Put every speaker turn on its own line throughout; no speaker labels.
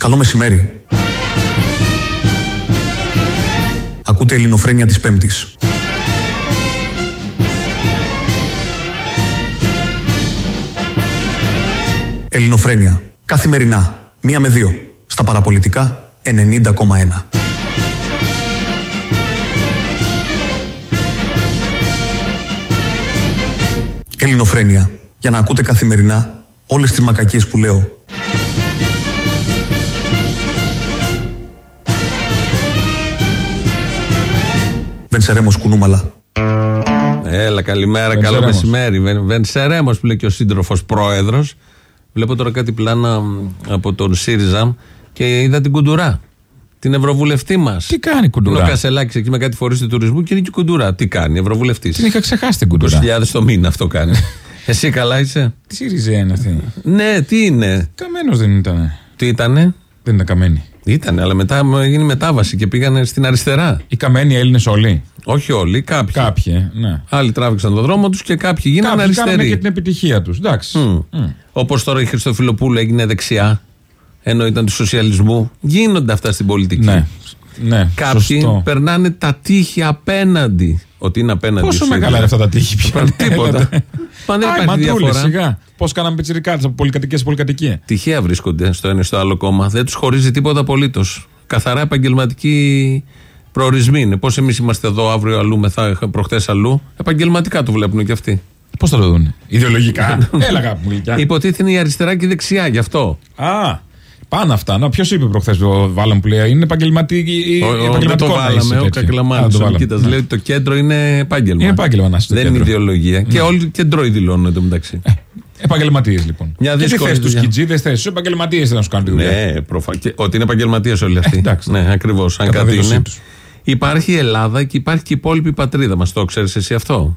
Καλό μεσημέρι. Ακούτε ελληνοφρένια της Πέμπτης. Ελληνοφρένια. Καθημερινά. Μία με δύο. Στα παραπολιτικά 90,1. Ελληνοφρένια. Για να ακούτε καθημερινά όλες τις μακακίες που λέω. Βενσερέμος Κουνούμαλα.
Έλα, καλημέρα, καλό
Βενσερέμος.
μεσημέρι. Βεν- Βενσερέμος που λέει και ο σύντροφος πρόεδρος. Βλέπω τώρα κάτι πλάνα μ, από τον ΣΥΡΙΖΑ και είδα την κουντουρά. Την ευρωβουλευτή μας.
Τι κάνει η Κουντουρά;
Είναι ο Κασελάκης εκεί με κάτι φορείς του τουρισμού και είναι και η κουντουρά. Τι κάνει, ευρωβουλευτής;
Την είχα ξεχάσει την κουντουρά.
20.000 το μήνα αυτό κάνει. Εσύ καλά είσαι;
Τι ΣΥΡΙΖΑ είναι αυτή;
Ναι, τι είναι;
Καμένος δεν ήταν.
Τι ήτανε;
Δεν ήταν καμένη.
Ήτανε, αλλά μετά μου έγινε μετάβαση και πήγανε στην αριστερά.
Οι καμένοι Έλληνες όλοι.
Όχι όλοι, κάποιοι.
Κάποιοι, ε, ναι.
Άλλοι τράβηξαν τον δρόμο τους και κάποιοι γίνανε
Κάποιοι κάνανε
αριστεροί.
και την επιτυχία τους. Εντάξει.
Όπως τώρα η Χριστοφιλοπούλου έγινε δεξιά, ενώ ήταν του σοσιαλισμού. Γίνονται αυτά στην πολιτική.
Ναι. Ναι,
Κάποιοι
σωστό.
περνάνε τα τείχη απέναντι. Ότι είναι απέναντι.
Πόσο
σίγουρα.
μεγάλα είναι αυτά τα τείχη πια.
Τίποτα. Μα δεν
Άι,
υπάρχει
μαντρούλες,
διαφορά.
σιγά. Πώς κάναμε πιτσιρικάτε από πολυκατοικία σε πολυκατοικία.
Τυχαία βρίσκονται στο ένα ή στο άλλο κόμμα. Δεν τους χωρίζει τίποτα απολύτως. Καθαρά επαγγελματικοί προορισμοί είναι. Πώς εμείς είμαστε εδώ αύριο αλλού, μεθά προχθέ αλλού. Επαγγελματικά το βλέπουν και αυτοί.
Πώς θα το δουν. Ιδεολογικά. Έλα, αγάπη μου γλυκιά.
Υποτίθεται είναι η αριστερά και η δεξιά, γι' αυτό.
Α, πάνω αυτά. Να, ποιος είπε προχθές το βάλαμε που λέει. Είναι επαγγελματικό.
Ο- ο- Δεν το βάλαμε. Ο Κακλαμάνη. Κοίτα, λέει ότι το κέντρο είναι επάγγελμα.
Ναι. Είναι επάγγελμα να είσαι στο
Δεν είναι
κέντρο. Ναι.
ιδεολογία. Και όλοι κεντρώοι δηλώνουν εντωμεταξύ.
Επαγγελματίες λοιπόν.
Μια
και τι
δύσκολη
θες τους
δουλειά.
σκιτζίδε, θες τους επαγγελματίες να σου κάνουν τη δουλειά.
Ναι, προφα... και ότι είναι επαγγελματίες όλοι αυτοί.
Ε, εντάξει.
ναι, ακριβώς. Αν
Κατά
κάτι
δήλωσή
είναι.
Τους.
Υπάρχει η Ελλάδα και υπάρχει και η υπόλοιπη πατρίδα μας. Το ξέρεις εσύ αυτό;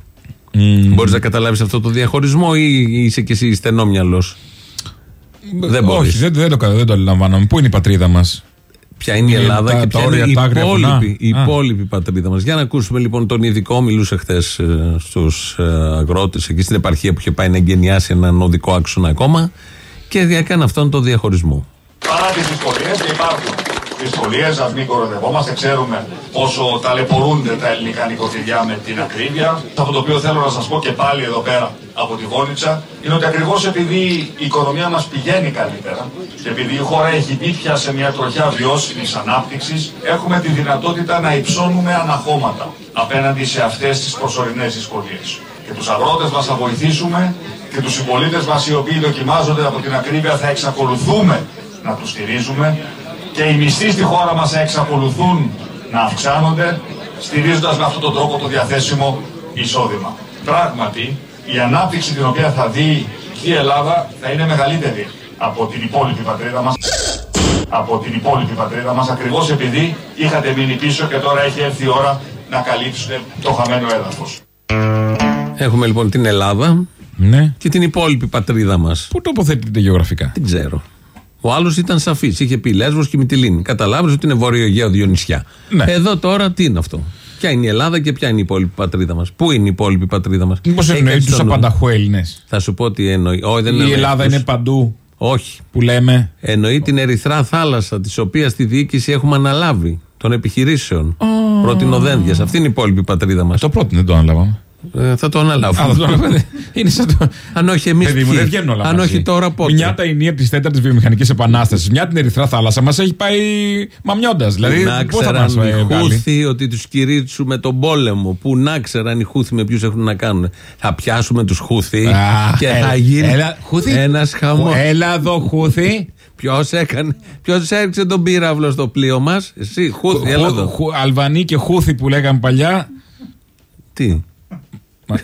Μπορείς να καταλάβεις αυτό το διαχωρισμό ή είσαι κι εσύ στενόμυαλος; Δεν μπορείς.
Όχι, δεν, δεν, το, δεν το αντιλαμβάνομαι. Πού είναι η πατρίδα μας;
Ποια είναι η
Είναι
Ελλάδα
τα-
και
τα
ποια
όρια,
είναι η
τα άγρια βουνά;
υπόλοιπη, η
Α.
υπόλοιπη πατρίδα μας. Για να ακούσουμε λοιπόν τον ειδικό. Μιλούσε χθες στους αγρότες εκεί στην επαρχία που είχε πάει να εγκαινιάσει έναν οδικό άξονα ακόμα και έκανε αυτόν τον διαχωρισμό.
Παρά τις δυσκολίες και υπάρχουν δυσκολίες, α μην κοροϊδευόμαστε. Ξέρουμε πόσο ταλαιπωρούνται τα ελληνικά νοικοκυριά με την ακρίβεια. Αυτό το οποίο θέλω να σας πω και πάλι εδώ πέρα από τη Βόνιτσα είναι ότι ακριβώς επειδή η οικονομία μας πηγαίνει καλύτερα και επειδή η χώρα έχει μπει πια σε μια τροχιά βιώσιμης ανάπτυξης, έχουμε τη δυνατότητα να υψώνουμε αναχώματα απέναντι σε αυτές τις προσωρινές δυσκολίες. Και τους αγρότες μας θα βοηθήσουμε και τους συμπολίτες μας οι οποίοι δοκιμάζονται από την ακρίβεια θα εξακολουθούμε να τους στηρίζουμε και οι μισθοί στη χώρα μας θα εξακολουθούν να αυξάνονται στηρίζοντας με αυτόν τον τρόπο το διαθέσιμο εισόδημα. Πράγματι, η ανάπτυξη την οποία θα δει η Ελλάδα θα είναι μεγαλύτερη από την υπόλοιπη πατρίδα μας από την υπόλοιπη πατρίδα μας ακριβώς επειδή είχατε μείνει πίσω και τώρα έχει έρθει η ώρα να καλύψετε το χαμένο έδαφος.
Έχουμε λοιπόν την Ελλάδα
Ναι.
και την υπόλοιπη πατρίδα μας.
Πού τοποθετείται γεωγραφικά;
Δεν ξέρω. Ο άλλος ήταν σαφής. Είχε πει Λέσβος και Μυτιλίνη. Καταλάβεις ότι είναι βόρειο Αιγαίο δύο νησιά.
Ναι.
Εδώ τώρα τι είναι αυτό; Ποια είναι η Ελλάδα και ποια είναι η υπόλοιπη πατρίδα μας; Πού είναι η υπόλοιπη πατρίδα μας;
Μήπως εννοεί τους απανταχού Έλληνες;
Θα σου πω τι εννοεί. Όχι, δεν
Η
εννοεί
Ελλάδα
αυτούς.
είναι παντού
Όχι.
που λέμε.
Εννοεί την ερυθρά θάλασσα, της οποίας στη διοίκηση έχουμε αναλάβει των επιχειρήσεων. Πρωτινοδένδια. Αυτή είναι η υπόλοιπη πατρίδα μας.
Το πρώτο δεν το αναλάβαμε.
Ε, θα το
Α,
αναλάβουμε.
δεν το αναλάβαμε. Είναι σαν το.
Αν όχι εμείς.
Παιδί μου, δεν βγαίνουν όλα
Αν
μαζί.
όχι τώρα πότε;
Μια τα ενία της τέταρτης βιομηχανικής επανάστασης, μια την Ερυθρά θάλασσα μας έχει πάει μαμιώντας. Δηλαδή,
να
πού θα
ξέραν
μας
οι
βγάλει.
Χούθοι ότι τους κηρύτσουμε τον πόλεμο. Που να ξέραν οι Χούθοι με ποιους έχουν να κάνουν. Θα πιάσουμε τους Χούθοι
Α,
και
έλα,
θα γίνει
έλα, Χούθη.
ένας χαμός.
Έλα εδώ, Χούθη.
Ποιος έκανε, ποιος έριξε τον πύραυλο στο πλοίο μας, εσύ, Χούθη, έλα
Χου-
εδώ.
Χου- Αλβανοί και Χούθη που λέγαμε παλιά.
Τι;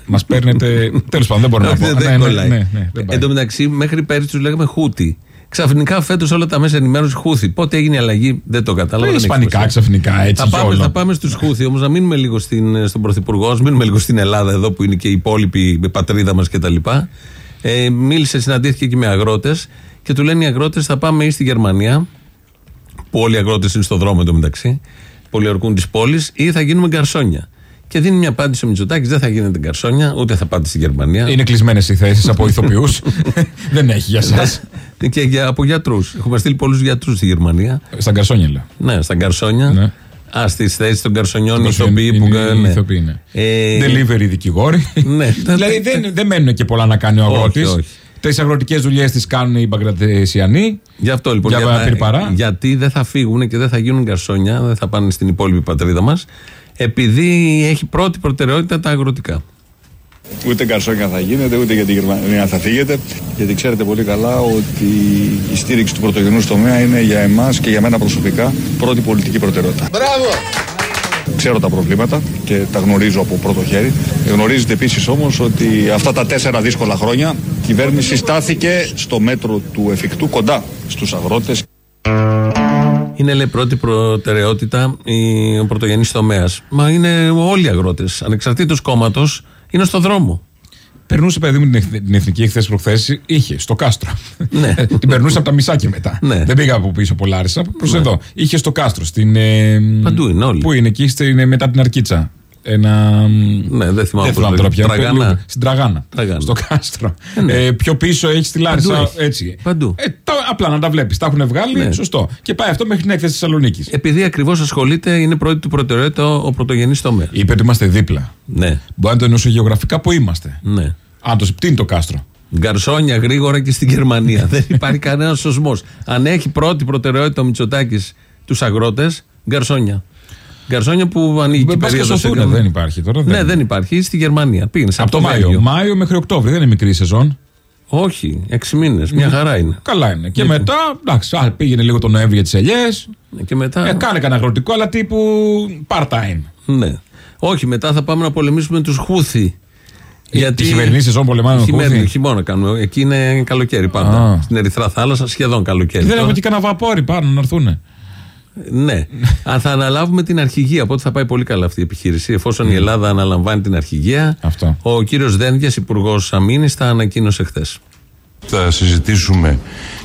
Μα παίρνετε. Τέλος πάντων, δεν μπορώ να πω.
Δεν-
Ναι,
δεν
ναι,
κολλάει.
ναι, ναι, δεν πάει.
Εν τω μεταξύ, μέχρι πέρυσι τους λέγαμε Χούτι. Ξαφνικά φέτος όλα τα μέσα ενημέρωσης Χούθη. Πότε έγινε η αλλαγή, δεν το κατάλαβα.
Ε,
δεν έχει
Ισπανικά
σημασία.
ξαφνικά έτσι.
Θα πάμε,
γιόλο.
θα πάμε στους Χούθη, όμως να μείνουμε λίγο στην, στον Πρωθυπουργό, ας μείνουμε λίγο στην Ελλάδα, εδώ που είναι και η υπόλοιπη πατρίδα μας κτλ. Ε, μίλησε, συναντήθηκε και με αγρότες και του λένε οι αγρότες θα πάμε ή στη Γερμανία, που όλοι οι αγρότες είναι στο δρόμο εντωμεταξύ, πολιορκούν τη πόλη, ή θα γίνουμε γκαρσόνια. Και δίνει μια απάντηση ο Μητσοτάκης: Δεν θα γίνεται καρσόνια, ούτε θα πάτε στην Γερμανία.
Είναι κλεισμένες οι θέσεις από ηθοποιούς. Δεν έχει για εσά.
και για, από γιατρούς. Έχουμε στείλει πολλούς γιατρούς στη Γερμανία.
Στα γκαρσόνια λέω.
Ναι, στα καρσόνια.
Ναι.
Α, στις θέσεις των καρσονιών, οι
Ηθοποιοί
ηθοποιοί που
είναι-
κάνουν.
οι ηθοποιοί, ναι.
Ε,
Delivery δικηγόροι.
Ναι.
δηλαδή δεν, δεν μένουν και πολλά να κάνει ο
Όχι,
αγρότης.
όχι.
Τι αγροτικές δουλειές τις κάνουν οι Μπαγκρατεσιανοί.
Γι' αυτό λοιπόν.
Για
τα-
πυρπαρά.
γιατί δεν θα φύγουν και δεν θα γίνουν γκαρσόνια, δεν θα πάνε στην υπόλοιπη πατρίδα μας, επειδή έχει πρώτη προτεραιότητα τα αγροτικά.
Ούτε καρσόνια θα γίνετε, ούτε για τη Γερμανία θα φύγετε. Γιατί ξέρετε πολύ καλά ότι η στήριξη του πρωτογενούς τομέα είναι για εμάς και για μένα προσωπικά πρώτη πολιτική προτεραιότητα. Μπράβο! Ξέρω τα προβλήματα και τα γνωρίζω από πρώτο χέρι. Γνωρίζετε επίσης όμως ότι αυτά τα τέσσερα δύσκολα χρόνια η κυβέρνηση στάθηκε στο μέτρο του εφικτού κοντά στους αγρότες.
Είναι λέει πρώτη προτεραιότητα η- ο πρωτογενής τομέας. Μα είναι όλοι οι αγρότες, ανεξαρτήτως κόμματος, είναι στο δρόμο.
Περνούσε παιδί μου την, εθ- την εθνική χθες προχθές, είχε στο κάστρο.
Ναι.
την περνούσε από τα μισά και μετά.
Ναι.
Δεν πήγα από πίσω Πολάρισα, προς εδώ. Είχε στο κάστρο. Στην, ε,
Παντού είναι όλοι.
Πού είναι εκεί, στην- είναι μετά την Αρκίτσα. Ένα.
Ναι, δεν θυμάμαι
Δεν
πώς
θυμάμαι τώρα πια.
λέγεται. Τραγανά.
Στην Τραγάνα.
Τραγάνα.
Στο κάστρο.
ναι.
Ε, πιο πίσω έχεις τη Λάρισα.
Παντού έχεις.
Έτσι.
Παντού.
Ε, τα- απλά να τα βλέπεις. Τα έχουν βγάλει.
Ναι.
Σωστό. Και πάει αυτό μέχρι την έκθεση Θεσσαλονίκης.
Επειδή ακριβώς ασχολείται, είναι πρώτη του προτεραιότητα ο, ο πρωτογενής τομέα.
Είπε ότι είμαστε δίπλα.
Ναι,
Μπορεί να το εννοούσε γεωγραφικά που είμαστε.
ναι.
Αν το τι είναι το κάστρο;
Γκαρσόνια γρήγορα και στην Γερμανία. Δεν υπάρχει κανένας σωσμός. Αν έχει πρώτη προτεραιότητα ο Μητσοτάκης τους αγρότες, γκαρσόνια. Γκαρσόνια που ανοίγει και η
Μπας και
περίοδος
σωθούνε,
εγκαμ-
δεν υπάρχει τώρα.
Ναι, δεν υπάρχει. Στη Γερμανία. Πήγαινε
Από το Μάιο. Μάιο μέχρι Οκτώβριο δεν είναι μικρή σεζόν.
Όχι, έξι μήνες. Μια χαρά είναι.
Καλά είναι. Και μετά, εντάξει, α, πήγαινε λίγο τον Νοέμβριο τις ελιές.
Και μετά.
Ε, κάνε κανένα αγροτικό, αλλά τύπου part-time.
Ναι. Όχι, μετά θα πάμε να πολεμήσουμε τους Χούθη.
τη χειμερινή σεζόν πολεμάμε με
Χειμέρι-
Χούθη;
Χειμώνα κάνουμε. Εκεί είναι καλοκαίρι πάντα.
Α.
Στην Ερυθρά θάλασσα σχεδόν καλοκαίρι.
Δεν
Τώρα-
έχουμε και κανένα βαπόρι πάνω να έρθουν.
Ναι. Αν θα αναλάβουμε την αρχηγία, οπότε θα πάει πολύ καλά αυτή η επιχείρηση. Εφόσον η Ελλάδα αναλαμβάνει την αρχηγία,
Αυτό.
ο κύριος Δένδιας, υπουργός Αμήνης, τα ανακοίνωσε χθες.
Θα συζητήσουμε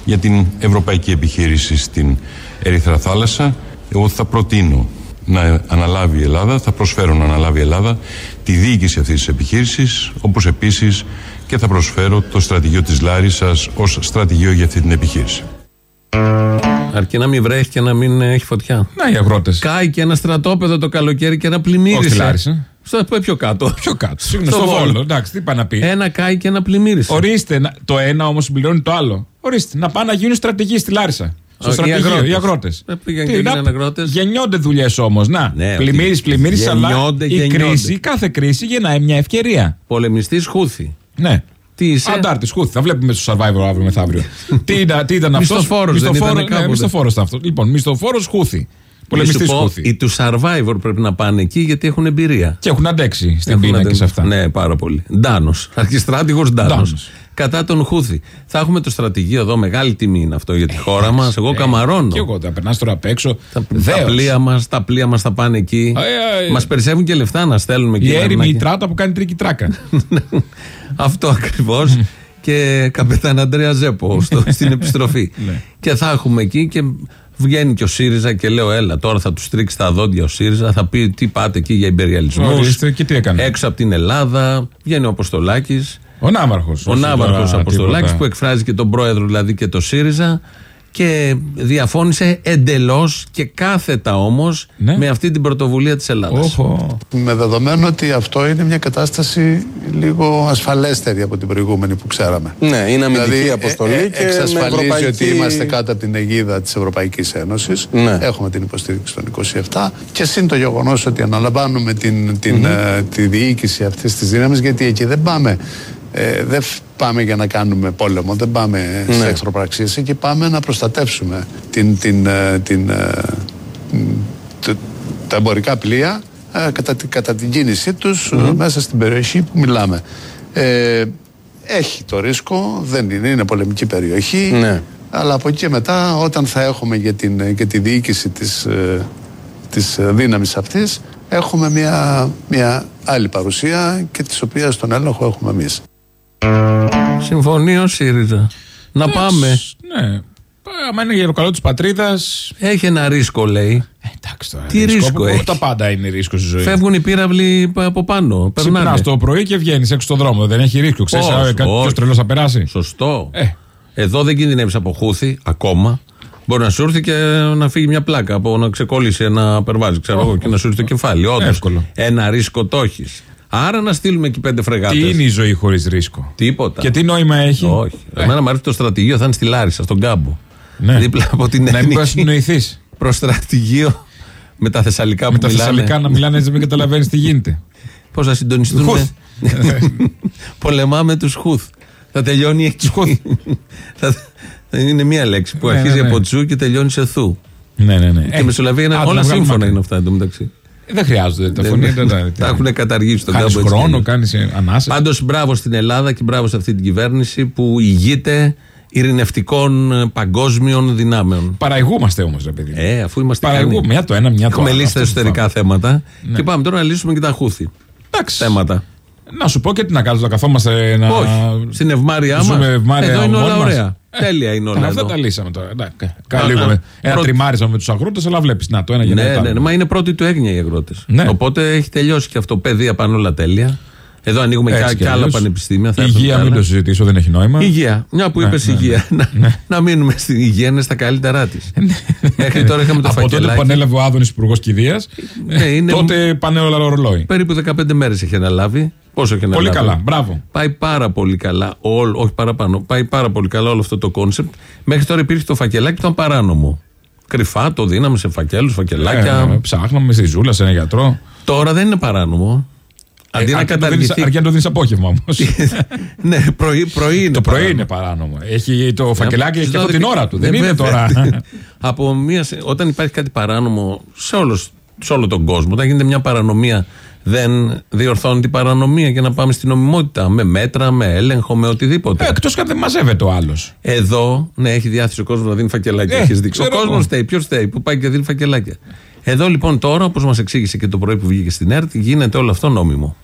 για την ευρωπαϊκή επιχείρηση στην Ερυθρά Θάλασσα. Εγώ θα προτείνω να αναλάβει η Ελλάδα, θα προσφέρω να αναλάβει η Ελλάδα τη διοίκηση αυτής της επιχείρησης, όπως επίσης και θα προσφέρω το στρατηγείο της Λάρισας ως στρατηγείο για αυτή την επιχείρηση.
Αρκεί να μην βρέχει και να μην έχει φωτιά.
Να οι αγρότες.
Κάει και ένα στρατόπεδο το καλοκαίρι και ένα πλημμύρισε.
Όχι στη Λάρισα.
Στο πιο κάτω.
Πιο κάτω. Συγγνώμη,
Στο
στο
Βόλο.
Βόλο. Εντάξει, τι πάει να πει.
Ένα κάει και ένα πλημμύρισε.
Ορίστε, να- το ένα όμως συμπληρώνει το άλλο. Ορίστε, να πάνε να γίνουν στρατηγοί στη Λάρισα. Στο
οι
στρατηγείο,
αγρότες.
οι αγρότες.
Ε, πήγαν και έγιναν αγρότες.
Γεννιόνται δουλειές όμως. Να,
Ναι,
πλημμύρι,
ότι
πλημμύρι, αλλά
γεννιόνται,
η
γεννιόνται.
κρίση, κάθε κρίση γεννάει μια ευκαιρία.
Πολεμιστής Χούθη.
Ναι.
Τι είσαι.
Αντάρτης, χούθ. Θα βλέπουμε στο survivor αύριο μεθαύριο. τι, ήταν, τι ήταν αυτό;
Μισθοφόρος δεν ήταν κάποτε.
μισθοφόρος ήταν αυτό. Λοιπόν, μισθοφόρος χούθη. Πολεμιστής
Μη σου πω,
χούθη.
Οι του Survivor πρέπει να πάνε εκεί γιατί έχουν εμπειρία.
Και έχουν αντέξει στην
Έχουν
πείνα και
αντε-
σε αυτά.
Ναι, πάρα πολύ. Ντάνος. Αρχιστράτηγος Ντάνος.
Ντάνος.
Κατά τον Χούθη. Θα έχουμε το στρατηγείο εδώ, μεγάλη τιμή είναι αυτό για τη χώρα μας. Εγώ
Ε,
καμαρώνω.
Και εγώ, τα περνάς τώρα απ' έξω.
Τα, τα
Δέος.
πλοία μας τα πλοία μας θα πάνε εκεί.
Ε, ε,
Μας περισσεύουν και λεφτά να στέλνουμε εκεί.
Η
να-
έρημη η
να-
τράτα που κάνει τρίκι τράκα.
Αυτό ακριβώς. και καπετάν Αντρέα Ζέπο στο, στην επιστροφή.
Ναι.
και θα έχουμε εκεί και βγαίνει και ο ΣΥΡΙΖΑ και λέω: Έλα, τώρα θα τους τρίξει τα δόντια ο ΣΥΡΙΖΑ. Θα πει τι πάτε εκεί για υπεριαλισμό.
Ορίστε, και τι έκανε.
Έξω από την Ελλάδα. Βγαίνει ο Αποστολάκης.
Ο Ναύαρχος.
Ο Ναύαρχος Αποστολάκης που εκφράζει και τον πρόεδρο δηλαδή και το ΣΥΡΙΖΑ. Και διαφώνησε εντελώς και κάθετα όμως
Ναι.
με αυτή την πρωτοβουλία της Ελλάδας.
Με δεδομένο ότι αυτό είναι μια κατάσταση λίγο ασφαλέστερη από την προηγούμενη που ξέραμε.
Ναι, είναι αμυντική
δηλαδή,
αποστολή
ε, ε,
και με
εξασφαλίζει
ευρωπαϊκή-
ότι είμαστε κάτω από την αιγίδα της Ευρωπαϊκής Ένωσης.
Ναι.
Έχουμε την υποστήριξη των 27 και συν το γεγονός ότι αναλαμβάνουμε την, την, ε, τη διοίκηση αυτής της δύναμης γιατί εκεί δεν πάμε ε, δεν φ- πάμε για να κάνουμε πόλεμο, δεν πάμε σε
Ναι.
εχθροπραξίες, εκεί πάμε να προστατεύσουμε την, την, ε, την, ε, το- τα εμπορικά πλοία ε, κατά, τη- κατά την κίνησή τους ε, μέσα στην περιοχή που μιλάμε. Ε, έχει το ρίσκο, δεν είναι, είναι πολεμική περιοχή.
Ναι.
Αλλά από εκεί και μετά, όταν θα έχουμε για, την, για τη διοίκηση της, ε, της ε, δύναμης αυτής, έχουμε μια, μια άλλη παρουσία και της οποίας τον έλεγχο έχουμε εμείς.
Συμφωνεί ο ΣΥΡΙΖΑ. Να πάμε.
Ναι. Άμα είναι για το καλό της πατρίδας.
Έχει ένα ρίσκο, λέει.
Εντάξει τώρα.
Τι ρίσκο έχει;
Τα πάντα είναι ρίσκο στη ζωή.
Φεύγουν οι πύραυλοι από πάνω.
Ξυπνάς
Περνάνε.
το πρωί και βγαίνεις έξω στον δρόμο. Δεν έχει ρίσκο. Ξέρεις
Όχι,
κάποιο
όχι.
τρελός θα περάσει;
Σωστό.
Ε.
Εδώ δεν κινδυνεύεις από χούθη ακόμα. Μπορεί να σου έρθει και να φύγει μια πλάκα από να ξεκόλλησει ένα περβάζι, ξέρω εγώ, και να σου έρθει το κεφάλι. Όντως,
Εύκολο.
Ένα ρίσκο το έχεις. Άρα να στείλουμε εκεί πέντε φρεγάτες.
Τι είναι η ζωή χωρίς ρίσκο;
Τίποτα.
Και τι νόημα έχει;
Όχι.
Ε,
Εμένα μου αρέσει το στρατηγείο, θα είναι στη Λάρισα, στον κάμπο.
Ναι.
Δίπλα από την
Να μην μπορεί να
Εθνική.
συνοηθείς.
Προς στρατηγείο με τα θεσσαλικά
Με
που
τα
μιλάνε.
θεσσαλικά να μιλάνε έτσι, μην καταλαβαίνεις τι γίνεται.
Πώς θα συντονιστούν.
Χουθ.
Πολεμάμε τους Χουθ. Θα τελειώνει εκεί. θα, θα είναι μία λέξη που
Ναι,
αρχίζει
ναι, ναι.
από τσου και τελειώνει σε θου.
ναι, ναι, ναι.
Και
Ε,
η Μεσολαβία είναι
άντε,
όλα
να βγάλουμε
σύμφωνα
άκρη.
είναι αυτά εντωμεταξύ.
Δεν χρειάζονται τα φωνή. δεν τα-
Τα έχουν καταργήσει στον
Κάνεις
κάμπο έτσι κι
χρόνο,
αλλιώς.
κάνεις ανάσε.
Πάντως μπράβο στην Ελλάδα και μπράβο σε αυτή την κυβέρνηση που ηγείται ειρηνευτικών ε, παγκόσμιων δυνάμεων.
Παραηγούμαστε όμως, ρε παιδί. μου.
Ε, αφού είμαστε
Παραηγούμε.
ικανοί.
Μια το ένα, μια το
Έχουμε
άλλο.
λύσει τα
Αυτό
εσωτερικά θέματα και πάμε τώρα να λύσουμε και τα χούθη
Εντάξει.
θέματα.
Να σου πω και τι να κάνουμε, να καθόμαστε να.
Όχι. Στην ευμάρειά μας.
Ζούμε ευμάρεια
Εδώ είναι όλα
μόνοι μας.
ωραία.
Ε,
Τέλεια είναι όλα.
Καλά, αυτά
εδώ.
τα λύσαμε τώρα. Εντάξει,
Α,
Κάνει λίγο.
α,
με- Ένα
πρώτη-
τριμάρισμα με τους αγρότες, αλλά βλέπεις. Να το ένα για
Ναι,
το
ναι,
άλλο.
ναι, μα είναι πρώτη του έγνοια οι αγρότες.
Ναι.
Οπότε έχει τελειώσει και αυτό. Παιδεία πάνε όλα τέλεια. Εδώ ανοίγουμε
Έτσι
και,
κι
και άλλα
αλλιώς.
πανεπιστήμια. Θα έρθουν κι
Υγεία,
άλλα.
μην το συζητήσω, δεν έχει νόημα.
Υγεία. Μια που
Ναι,
είπες
ναι,
υγεία. Να, να μείνουμε στην υγεία, είναι στα καλύτερά της. Μέχρι τώρα είχαμε το
Από τότε που
φακελάκι.
ανέλαβε ο Άδωνης Υπουργός Κηδείας,
Ναι, είναι
τότε πάνε όλα ρολόι.
περίπου 15 μέρες έχει αναλάβει. Πόσο έχει αναλάβει;
Πολύ καλά, μπράβο.
Πάει πάρα πολύ καλά. Όλ, όχι παραπάνω. Πάει πάρα πολύ καλά όλο αυτό το concept. Μέχρι τώρα υπήρχε το φακελάκι που ήταν παράνομο. Κρυφά το δίναμε σε φακέλους, φακελάκια.
Ε, ψάχναμε στη ζούλα, σε ένα γιατρό.
Τώρα δεν είναι παράνομο. Αντί
Ε,
να
αρκεί το δίνεις-
καταργηθεί.
Αρκεί να το δίνεις απόγευμα όμως.
ναι, πρωί, πρωί είναι.
Το πρωί
παράνομο.
είναι παράνομο. Έχει το φακελάκι έχει και αυτό
Στις
την
12
ώρα του. Δεν
Ναι,
είναι
βέβαια.
τώρα.
Από μία, σε- όταν υπάρχει κάτι παράνομο σε, όλος, σε όλο τον κόσμο, όταν γίνεται μια παρανομία, δεν διορθώνει την παρανομία για να πάμε στην νομιμότητα. Με μέτρα, με έλεγχο, με οτιδήποτε.
Εκτός και αν δεν μαζεύεται ο άλλος.
Εδώ, ναι, έχει διάθεση ο κόσμος να δίνει φακελάκια.
Ε,
έχεις δείξει. Ο
ξέρω
κόσμος
εγώ.
στέει. Ποιος στέει, που πάει και δίνει φακελάκια. Εδώ λοιπόν τώρα, όπως μας εξήγησε και το πρωί που βγήκε στην ΕΡΤ, γίνεται όλο αυτό νόμιμο.